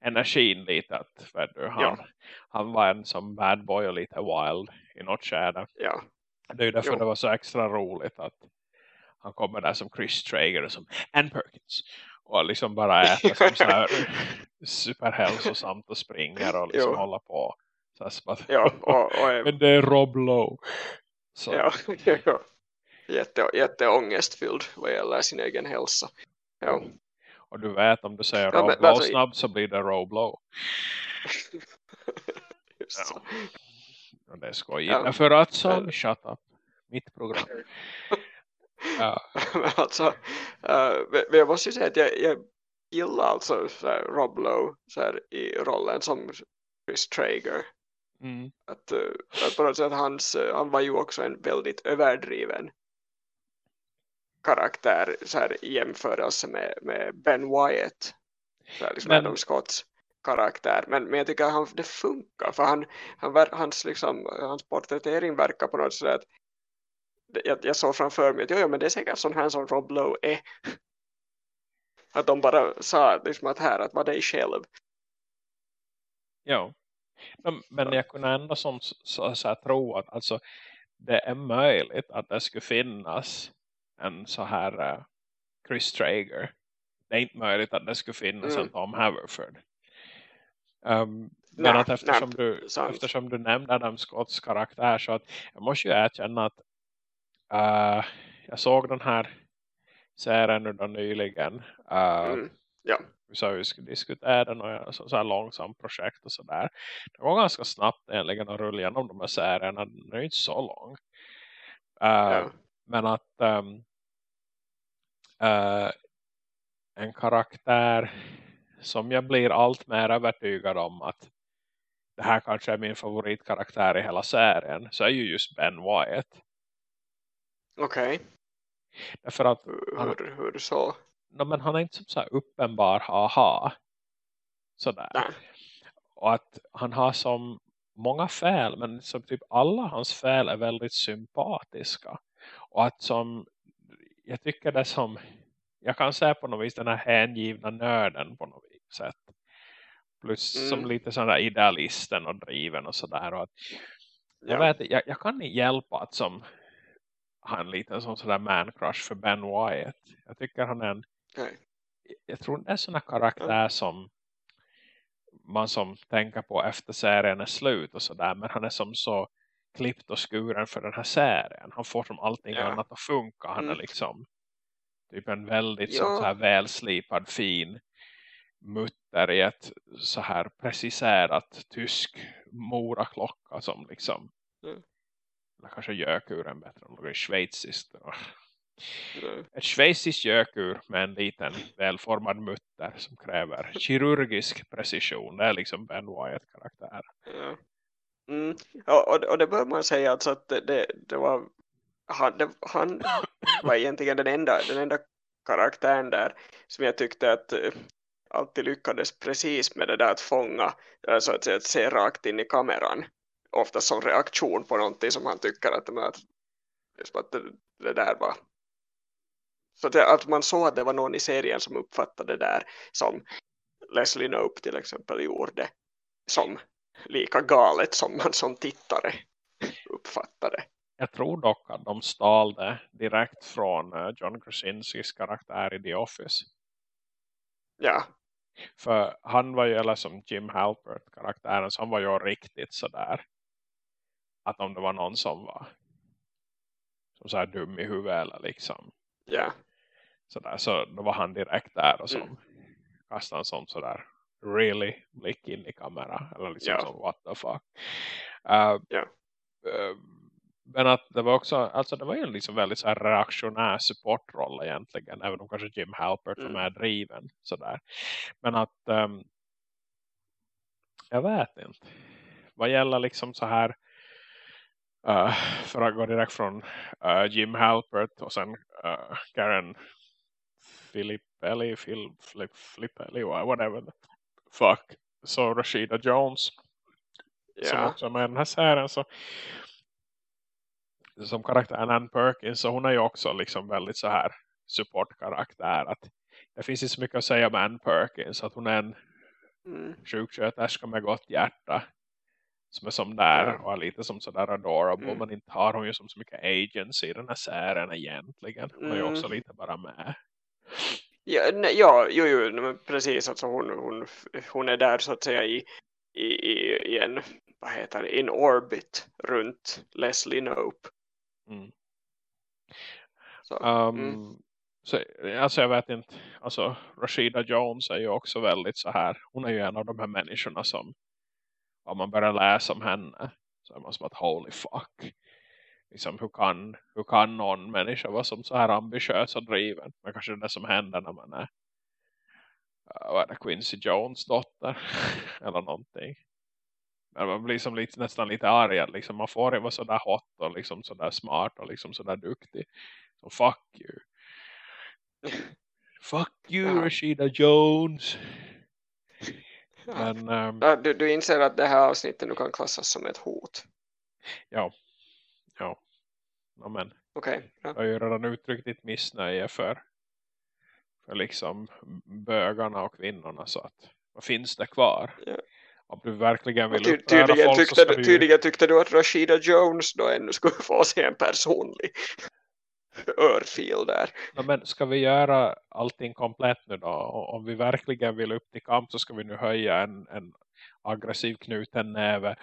energin lite att du, han, Ja. han var en som bad boy och lite wild i något skärde. ja, Det är ju därför Jo. det var så extra roligt att han kommer där som Chris Traeger och som Ann Perkins och liksom bara äter som så här superhälsosamt och springer och liksom Jo. håller på. Så här, ja och, och Men det är Rob Lowe. Så, Ja, ja. Jätte, jätteångestfylld vad gäller sin egen hälsa. Ja. Och du vet om du säger Ja, Rob men Lowe alltså- snabbt så blir det Rob Lowe. Just Ja. så. Och det är skoj. Ja. Därför att så, shut up. Mitt program. Ja. Men alltså, eh, men jag måste ju säga att jag, jag gillar alltså så här, Rob Lowe så här, i rollen som Chris Traeger. Mm. Att, eh, att på något sätt hans, eh, han var ju också en väldigt överdriven karaktär så här, i jämförelse med, med Ben Wyatt. Så här, liksom Men- Adam Scotts karaktär. Men, men jag tycker att han, det funkar för han, han, hans, liksom, hans porträttering verkar på något sätt jag, jag såg framför mig att jo, men det är säkert sån här som Rob Lowe är. Att de bara sa liksom att här, att vara dig själv. Ja. Men, men Ja. jag kunde ändå som så, så här, tro att alltså, det är möjligt att det skulle finnas en så här eh, Chris Traeger. Det det är inte möjligt att det skulle finnas Mm. en Tom Haverford. Um, men Nej, att eftersom, nej, du, sant. eftersom du nämnde Adam Scotts karaktär så att jag måste ju erkänna att uh, jag såg den här serien nu då nyligen. Uh, Mm. Ja. Vi sa vi skulle diskutera den och så, så här långsamt projekt och sådär. Det går ganska snabbt egentligen att rulla igenom de här serierna. Den är ju inte så lång. Uh, Ja. Men att um, uh, en karaktär som jag blir allt mer övertygad om att det här kanske är min favoritkaraktär i hela serien så är ju just Ben Wyatt. Okej. Därför att Hur, hur så? no, men han är inte som så uppenbar haha. Sådär. Nej. Och att han har som många fel men som typ alla hans fel är väldigt sympatiska. Och att som jag tycker det som jag kan säga på något vis den här hängivna nörden på något vis sätt. Plus Mm. som lite sån där idealisten och driven och sådär. Och att, jag, Ja. vet, jag, jag kan inte hjälpa att som ha en liten sån sådär man crush för Ben Wyatt. Jag tycker han är en Okej. jag tror det är såna karaktär som man som tänker på efter serien är slut och sådär. Men han är som så klippt och skuren för den här serien. Han får som allting Ja. annat att funka. Han är Mm. liksom typ en väldigt Ja. så här välslipad fin mutter i ett så här preciserat tysk moraklocka som liksom Mm. Eller kanske bättre än något schweiziskt. Mm. Ett schweiziskt gökur med en liten välformad mutter som kräver kirurgisk precision. Det är liksom Ben Wyatt karaktär. Ja. Mm. Ja, och, och det bör man säga alltså att det, det, var han, det, han var egentligen den enda, den enda karaktären där som jag tyckte att eh, alltid lyckades precis med det där att fånga eh, så att, säga, att se rakt in i kameran ofta som reaktion på någonting som han tycker att, men att, just att det, det där var så att, att man såg att det var någon i serien som uppfattade det där som Leslie Knope till exempel gjorde som lika galet som man som tittare uppfattade. Jag tror dock att de stal det direkt från eh, John Krasinskis karaktär i The Office. Ja, För han var ju, eller som Jim Halpert karaktären, så han var ju riktigt sådär. Att om det var någon som var som så här dum i huvudet eller liksom ja, sådär, så då var han direkt där och som Mm. kastade en sån sådär really blick in i kamera eller liksom Ja. som what the fuck uh, Ja. uh, men att det var också alltså det var ju en liksom väldigt så här reaktionär supportroll egentligen även om kanske Jim Halpert Mm. med driven sådär men att um, jag vet inte vad gäller liksom så här uh, för att gå direkt från uh, Jim Halpert och sen uh, Karen Filippelli Phil, Flip, Flippelli whatever the fuck så Rashida Jones som ja, också är med i den här serien så som karaktären Ann Perkins så hon är ju också liksom väldigt så här supportkaraktär att det finns inte så mycket att säga om Ann Perkins att hon är en mm, sjuksköterska med gott hjärta som är som där och är lite som sådär adorable Mm. men inte har hon ju som så mycket agency i den här serien egentligen hon är ju Mm. också lite bara med ja, nej, ja jo, jo, precis alltså hon, hon, hon är där så att säga i, i, i, en, vad heter det, in orbit runt Leslie Knope. mm. Så, Um, mm. så, alltså jag vet inte alltså Rashida Jones är ju också väldigt så här hon är ju en av de här människorna som om man börjar läsa om henne så är man som att holy fuck. Liksom hur kan, hur kan någon människa vara som så här ambitiös och driven? Men kanske det som händer när man är uh, vad är det, Quincy Jones dotter eller någonting. Men man blir som lite, nästan lite arg liksom, man får inte vara sådär hot och liksom sådär smart och liksom sådär duktig. Så fuck you. Fuck you. Rashida Jones. Men ehm, Ja, du, du inser att det här avsnittet nu kan klassas som ett hot. ja ja ja men Okej, Jag har ju redan uttryckt ditt missnöje för, för liksom bögarna och kvinnorna så att vad finns det kvar? Ja. Om du verkligen vill Ty, tydligen, folk tyckte, du ju, tydligen tyckte du att Rashida Jones då ännu skulle få sig en personlig örfil där. Ja, men ska vi göra allting komplett nu då? Och Om vi verkligen vill upp till kamp så ska vi nu höja en, en aggressiv knuten näve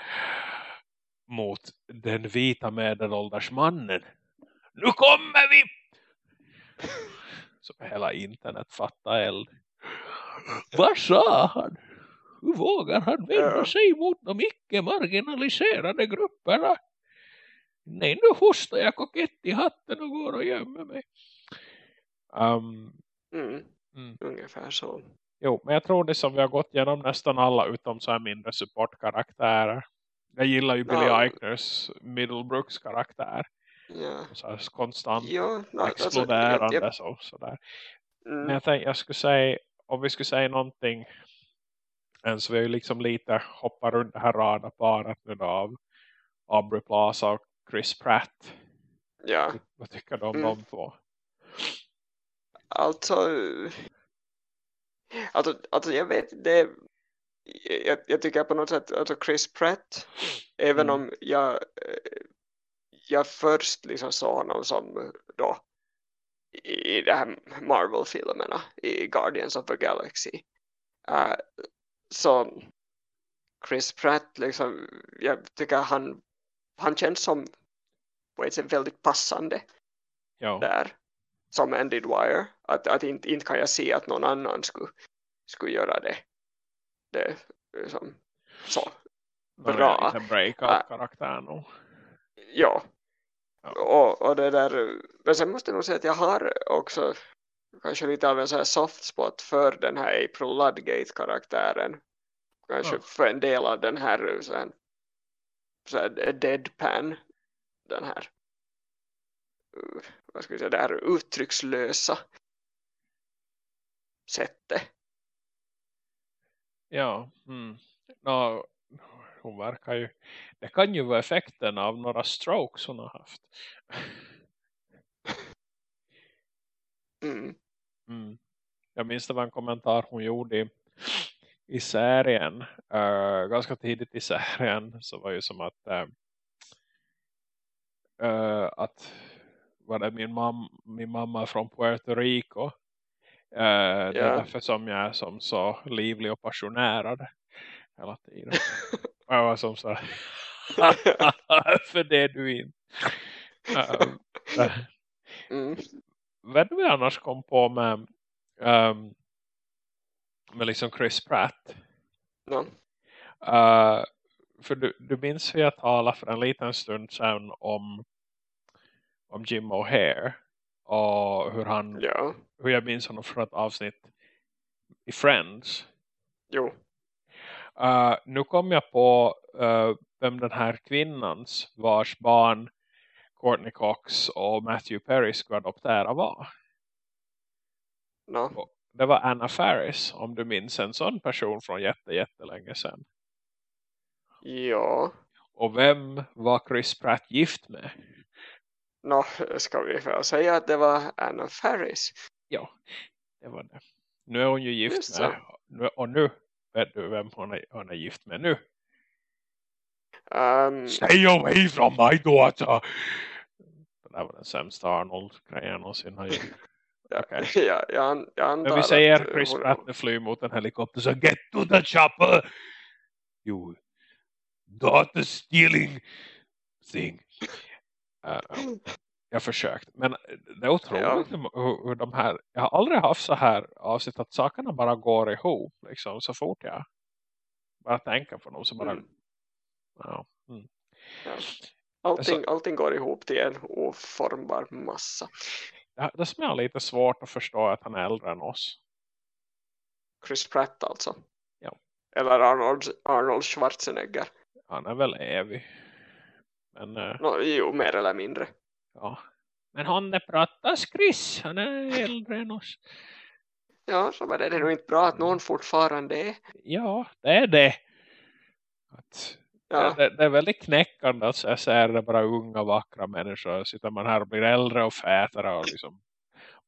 mot den vita medelålders mannen. Nu kommer vi! Så hela internet fattar eld. Vad sa han? Hur vågar han vända sig mot de icke marginaliserade grupperna? Nej, nu hostar jag kokett i hatten och går och gömmer mig. Um, Mm. Mm. Ungefär så. jo, men jag tror det som vi har gått igenom nästan alla utom så här mindre supportkaraktärer. Jag gillar ju Billy Ja. Eichners Middlebrooks karaktär. Ja. Så här konstant Ja, no, alltså, exploderande jag, jag, så, sådär. mm, Men jag tänkte, jag skulle säga, om vi skulle säga någonting än så vi har ju liksom lite hoppat runt det här radarparet nu då av Aubrey Plaza och Chris Pratt. ja. Vad tycker du om Mm. de två? Alltså, alltså, alltså jag vet det jag, jag tycker på något sätt alltså Chris Pratt även Mm. om jag jag först liksom såg honom som då i i de här Marvel-filmerna i Guardians of the Galaxy eh, så Chris Pratt liksom jag tycker han han känns som på ett sätt väldigt passande Ja, där som Andy Dwyer. Att, att inte, inte kan jag se att någon annan skulle, skulle göra det, det liksom, så. Bra. lite breakout-karaktär ja. Ja. och, och det där men sen måste jag nog säga att jag har också kanske lite av en så här soft spot för den här April Ludgate-karaktären. Kanske Ja. för en del av den här så här, så här deadpan den här uh, vad ska vi säga, det här uttryckslösa sättet Ja, mm. Nå, hon verkar ju, det kan ju vara effekten av några strokes hon har haft. mm. Mm. Jag minns det var en kommentar hon gjorde i, i serien. eh, ganska tidigt i serien. Så var ju som att eh, eh, att var det min, mam min mamma från Puerto Rico. Eh, Det är därför som jag är som så livlig och passionerad hela tiden. Jag var som så för det du inte. Uh, Mm. vad du annars kom på med ehm, med liksom Chris Pratt No. Uh, för du, du minns hur jag talade för en liten stund sedan om om Jim O'Hare och hur han Ja, hur jag minns honom från ett avsnitt i Friends jo. Uh, nu kom jag på uh, vem den här kvinnans vars barn Courtney Cox och Matthew Perry skulle adoptera var. No. Det var Anna Faris om du minns en sån person från jätte, jättelänge sedan. Ja. Och vem var Chris Pratt gift med? No, ska vi väl säga att det var Anna Faris? Ja, det var det. Nu är hon ju gift Just med. Nu, och nu vet du vem hon är, hon är gift med nu. Um, Stay away from my daughter! Det där var den sämsta Arnold-grejen någonsin har gjort. ja, jag, jag antar Men vi säger att, eh, Chris hon- Pratt flyr mot en helikopter så get to the chopper! You daughter stealing thing. Uh, jag försökt. Men det är otroligt Ja. hur, hur de här... Jag har aldrig haft så här avsnitt att sakerna bara går ihop. Liksom, så fort jag bara tänker på dem så bara... Mm. Ja. Mm. Ja. Allting, Alltså- allting går ihop till en oformbar massa. Det, som är lite svårt att förstå är att han är äldre än oss. Chris Pratt alltså. Ja. Eller Arnold, Arnold Schwarzenegger. Han är väl evig. Men eh, No, jo, mer eller mindre. ja. Men han det pratas Chris. Han är äldre än oss. Ja, så var det, det är nog inte bra att någon fortfarande är. Ja, det är det. Att, Ja, det, det är väldigt knäckande att jag ser det bara unga vackra människor. Sitter man här och blir äldre och fätare och liksom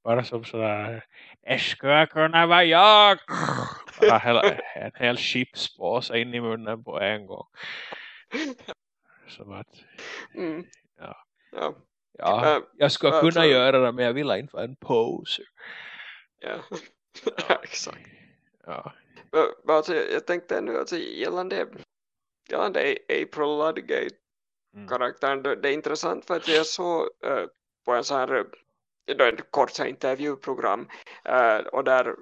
bara som sådär det skulle kunna vara jag. Bara hela, en hel chips på sig in i munnen på en gång. Så att, mm. Ja. ja. ja, Äh, Jag ska Alltså- kunna göra det men jag vill inte vara en poser. Ja, ja exakt. Ja. Men, alltså, jag, jag tänkte nu alltså, gällande, gällande A- April Ludgate Mm. karaktären, det, det är intressant för att jag såg eh, på en sån här eh, då en kort så intervjuprogram eh, och där,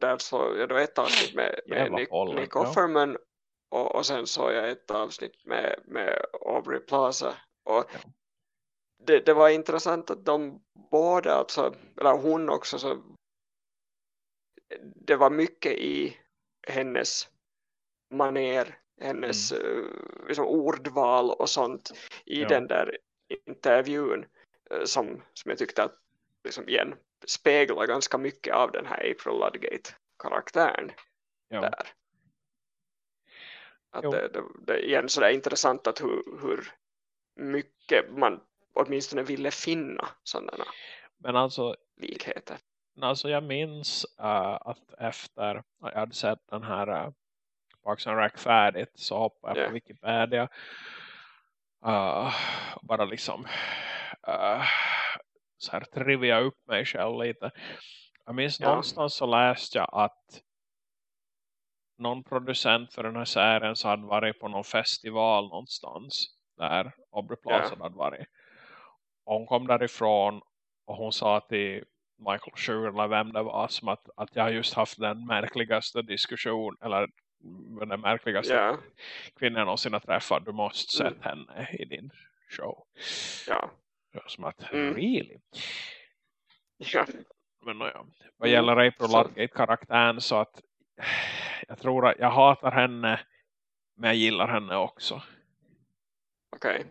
där såg jag då ett avsnitt med, med Nick, Nick ja. Offerman och, och sen såg jag ett avsnitt med, med Aubrey Plaza och Ja. det, det var intressant att de båda, alltså, eller hon också så det var mycket i hennes maner, hennes eh, liksom ordval och sånt i Ja. den där intervjun eh, som, som jag tyckte att liksom igen speglar ganska mycket av den här April Ludgate-karaktären Ja. där. Att det, det, det är igen sådär intressant att hur, hur mycket man åtminstone ville finna sådana Men alltså, likheter. alltså jag minns äh, att efter att jag hade sett den här Parks and Rec färdigt så hoppade jag Ja. på Wikipedia och bara liksom äh, så här trivia upp mig själv lite. Jag minns Ja. någonstans så läste jag att någon producent för den här serien så hade varit på någon festival någonstans där Plaza Ja. hade varit. Och hon kom därifrån och hon sa till Michael Schur eller vem det var som att, att jag just haft den märkligaste diskussion eller den märkligaste Ja, kvinnan någonsin har träffat. Du måste Mm. sett henne i din show. ja, Det var Som att, Mm. really? ja, Men ja, vad Mm, gäller April så- Ludgate-karaktären så att jag tror att jag hatar henne men jag gillar henne också. okej.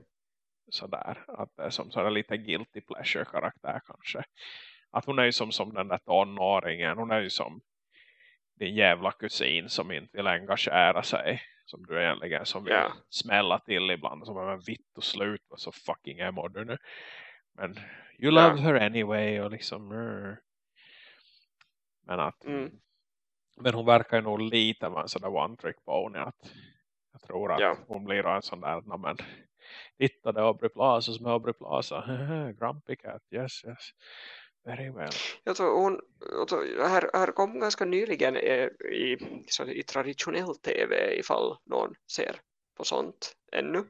Sådär, att det är som sådär lite guilty pleasure-karaktär kanske. Att hon är ju som, som den där tonåringen, hon är ju som din jävla kusin som inte vill engagera sig. Som du egentligen som vill Ja. smälla till ibland. Som är vitt och slut, vad så fucking är du nu? Men you Ja. love her anyway och liksom... mm. Men att Mm. men hon verkar ju nog lite vara en sån där one trick pony att jag tror att Ja. hon blir en sån där "Nå, men titta det är Aubrey Plaza som är Aubrey Plaza grumpy cat, yes yes very well Jag tror hon, alltså, här, här kom ganska nyligen eh, i, så, i traditionell tv ifall någon ser på sånt ännu.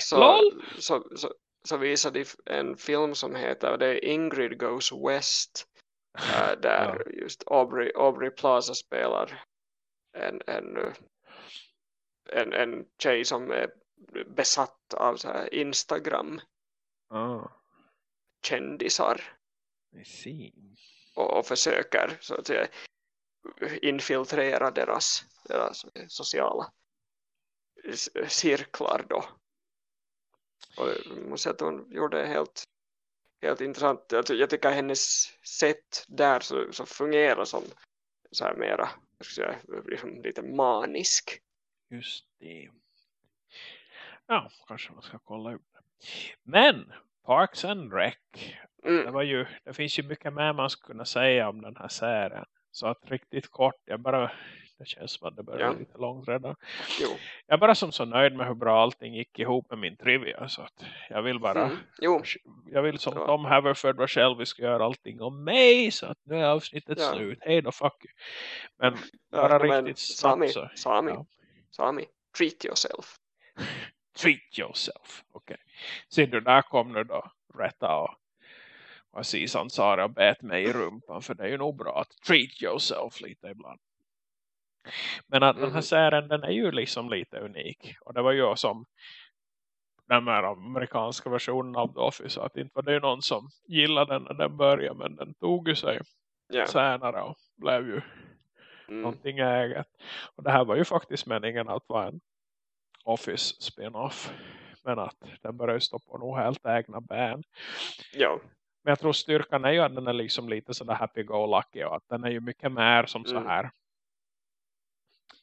Så, LOL! så, så, så visade de en film som heter det är Ingrid Goes West eh, där just Aubrey, Aubrey Plaza spelar en, en, en, en tjej som är besatt av så Instagram ah, kändisar och, och försöker så att säga infiltrera deras, deras sociala s- cirklar då. Och jag måste säga att hon gjorde helt, helt intressant. Alltså, jag tycker hennes sätt där så, så fungerar som så här mera jag ska säga, liksom lite manisk. just det ja, kanske man ska kolla upp det men Parks and Rec det Mm, var ju, det finns ju mycket mer man skulle kunna säga om den här serien så att riktigt kort, jag bara det känns som att det börjar Ja. lite långt redan jo. jag är bara som så nöjd med hur bra allting gick ihop med min trivia så att jag vill bara Mm, jo. jag vill som Ja. Tom Haverford var själv vi ska göra allting om mig så att nu är avsnittet Ja. slut, hej då fuck you men Ja, bara men riktigt Sami, snabbt så Sami, ja. Sami, treat yourself. treat yourself okej, ser du där kom nu då rätta och och Sisan Sara bet mig i rumpan för det är ju nog bra att treat yourself lite ibland men att den här Mhm. serien den är ju liksom lite unik och det var ju som den här amerikanska versionen av The Office att inte var det någon som gillade den när den började men den tog ju sig Ja. senare och blev ju Mm. någonting eget. Och det här var ju faktiskt meningen att vara en Office spin-off. Men att den började stå på nog helt egna ben. Ja. Men jag tror styrkan är ju att den är liksom lite sådär happy-go-lucky. Och att den är ju mycket mer som så Mm. här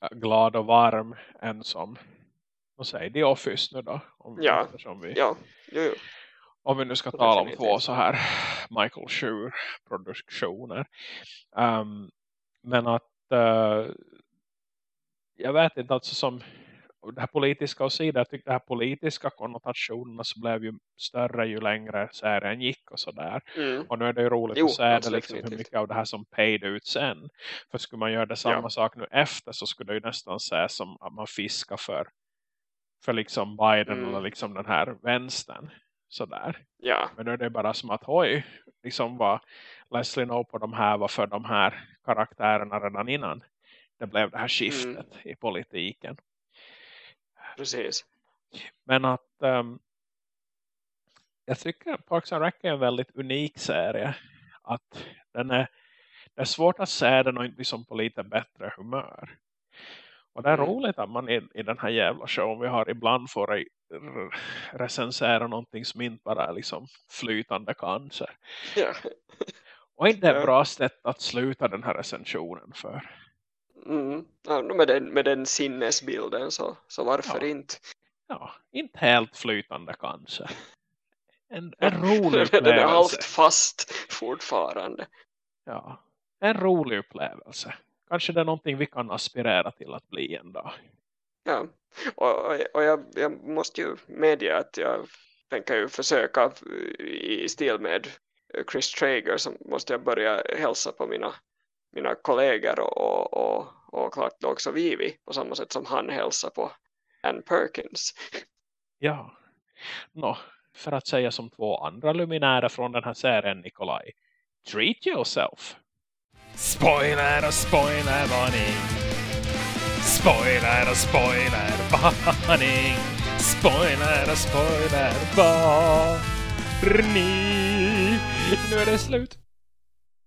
äh, glad och varm än som vad säger The Office nu då. Om, Ja. vi, Ja. Jo, jo. om vi nu ska Så tala om två så här Michael Schur produktioner. Um, men att uh, jag vet inte alltså som det här politiska och sida, jag tyckte det här politiska konnotationerna så blev ju större ju längre serien gick och sådär. Mm. Och nu är det ju roligt Jo, att se det liksom, hur mycket av det här som paid ut sen. För skulle man göra det samma Ja. sak nu efter så skulle det ju nästan säga som att man fiskar för, för liksom Biden Mm. eller liksom den här vänstern. Sådär. Ja, Men nu är det bara som att oj, liksom vad Leslie Knope och de här var för de här karaktärerna redan innan det blev det här skiftet i politiken. Precis. Men att ehm, jag tycker Parks and Rec är en väldigt unik serie. Att den är, det är svårt att se den och inte liksom på lite bättre humör. Och det är Mm. roligt att man i, i den här jävla showen vi har ibland får re- re- recensera någonting som inte bara är liksom flytande cancer. Ja. Och inte ett Ja. bra sätt att sluta den här recensionen för. Mm. Ja, med, den, med den sinnesbilden så, så varför Ja. inte? Ja, inte helt flytande cancer. En, en rolig den är halvt upplevelse. fast fortfarande. Ja, en rolig upplevelse. Kanske det är någonting vi kan aspirera till att bli en dag. Ja. Och, och, och jag, jag måste ju medge att jag tänker ju försöka i stil med Chris Traeger så måste jag börja hälsa på mina, mina kollegor och, och, och, och klart också Vivi på samma sätt som han hälsar på Ann Perkins. Ja, Nå, för att säga som två andra luminärer från den här serien, Nikolaj. Treat yourself. Spoiler och spoilervarning. Spoiler och spoilervarning. Spoiler och spoilervarning. Nu är det slut.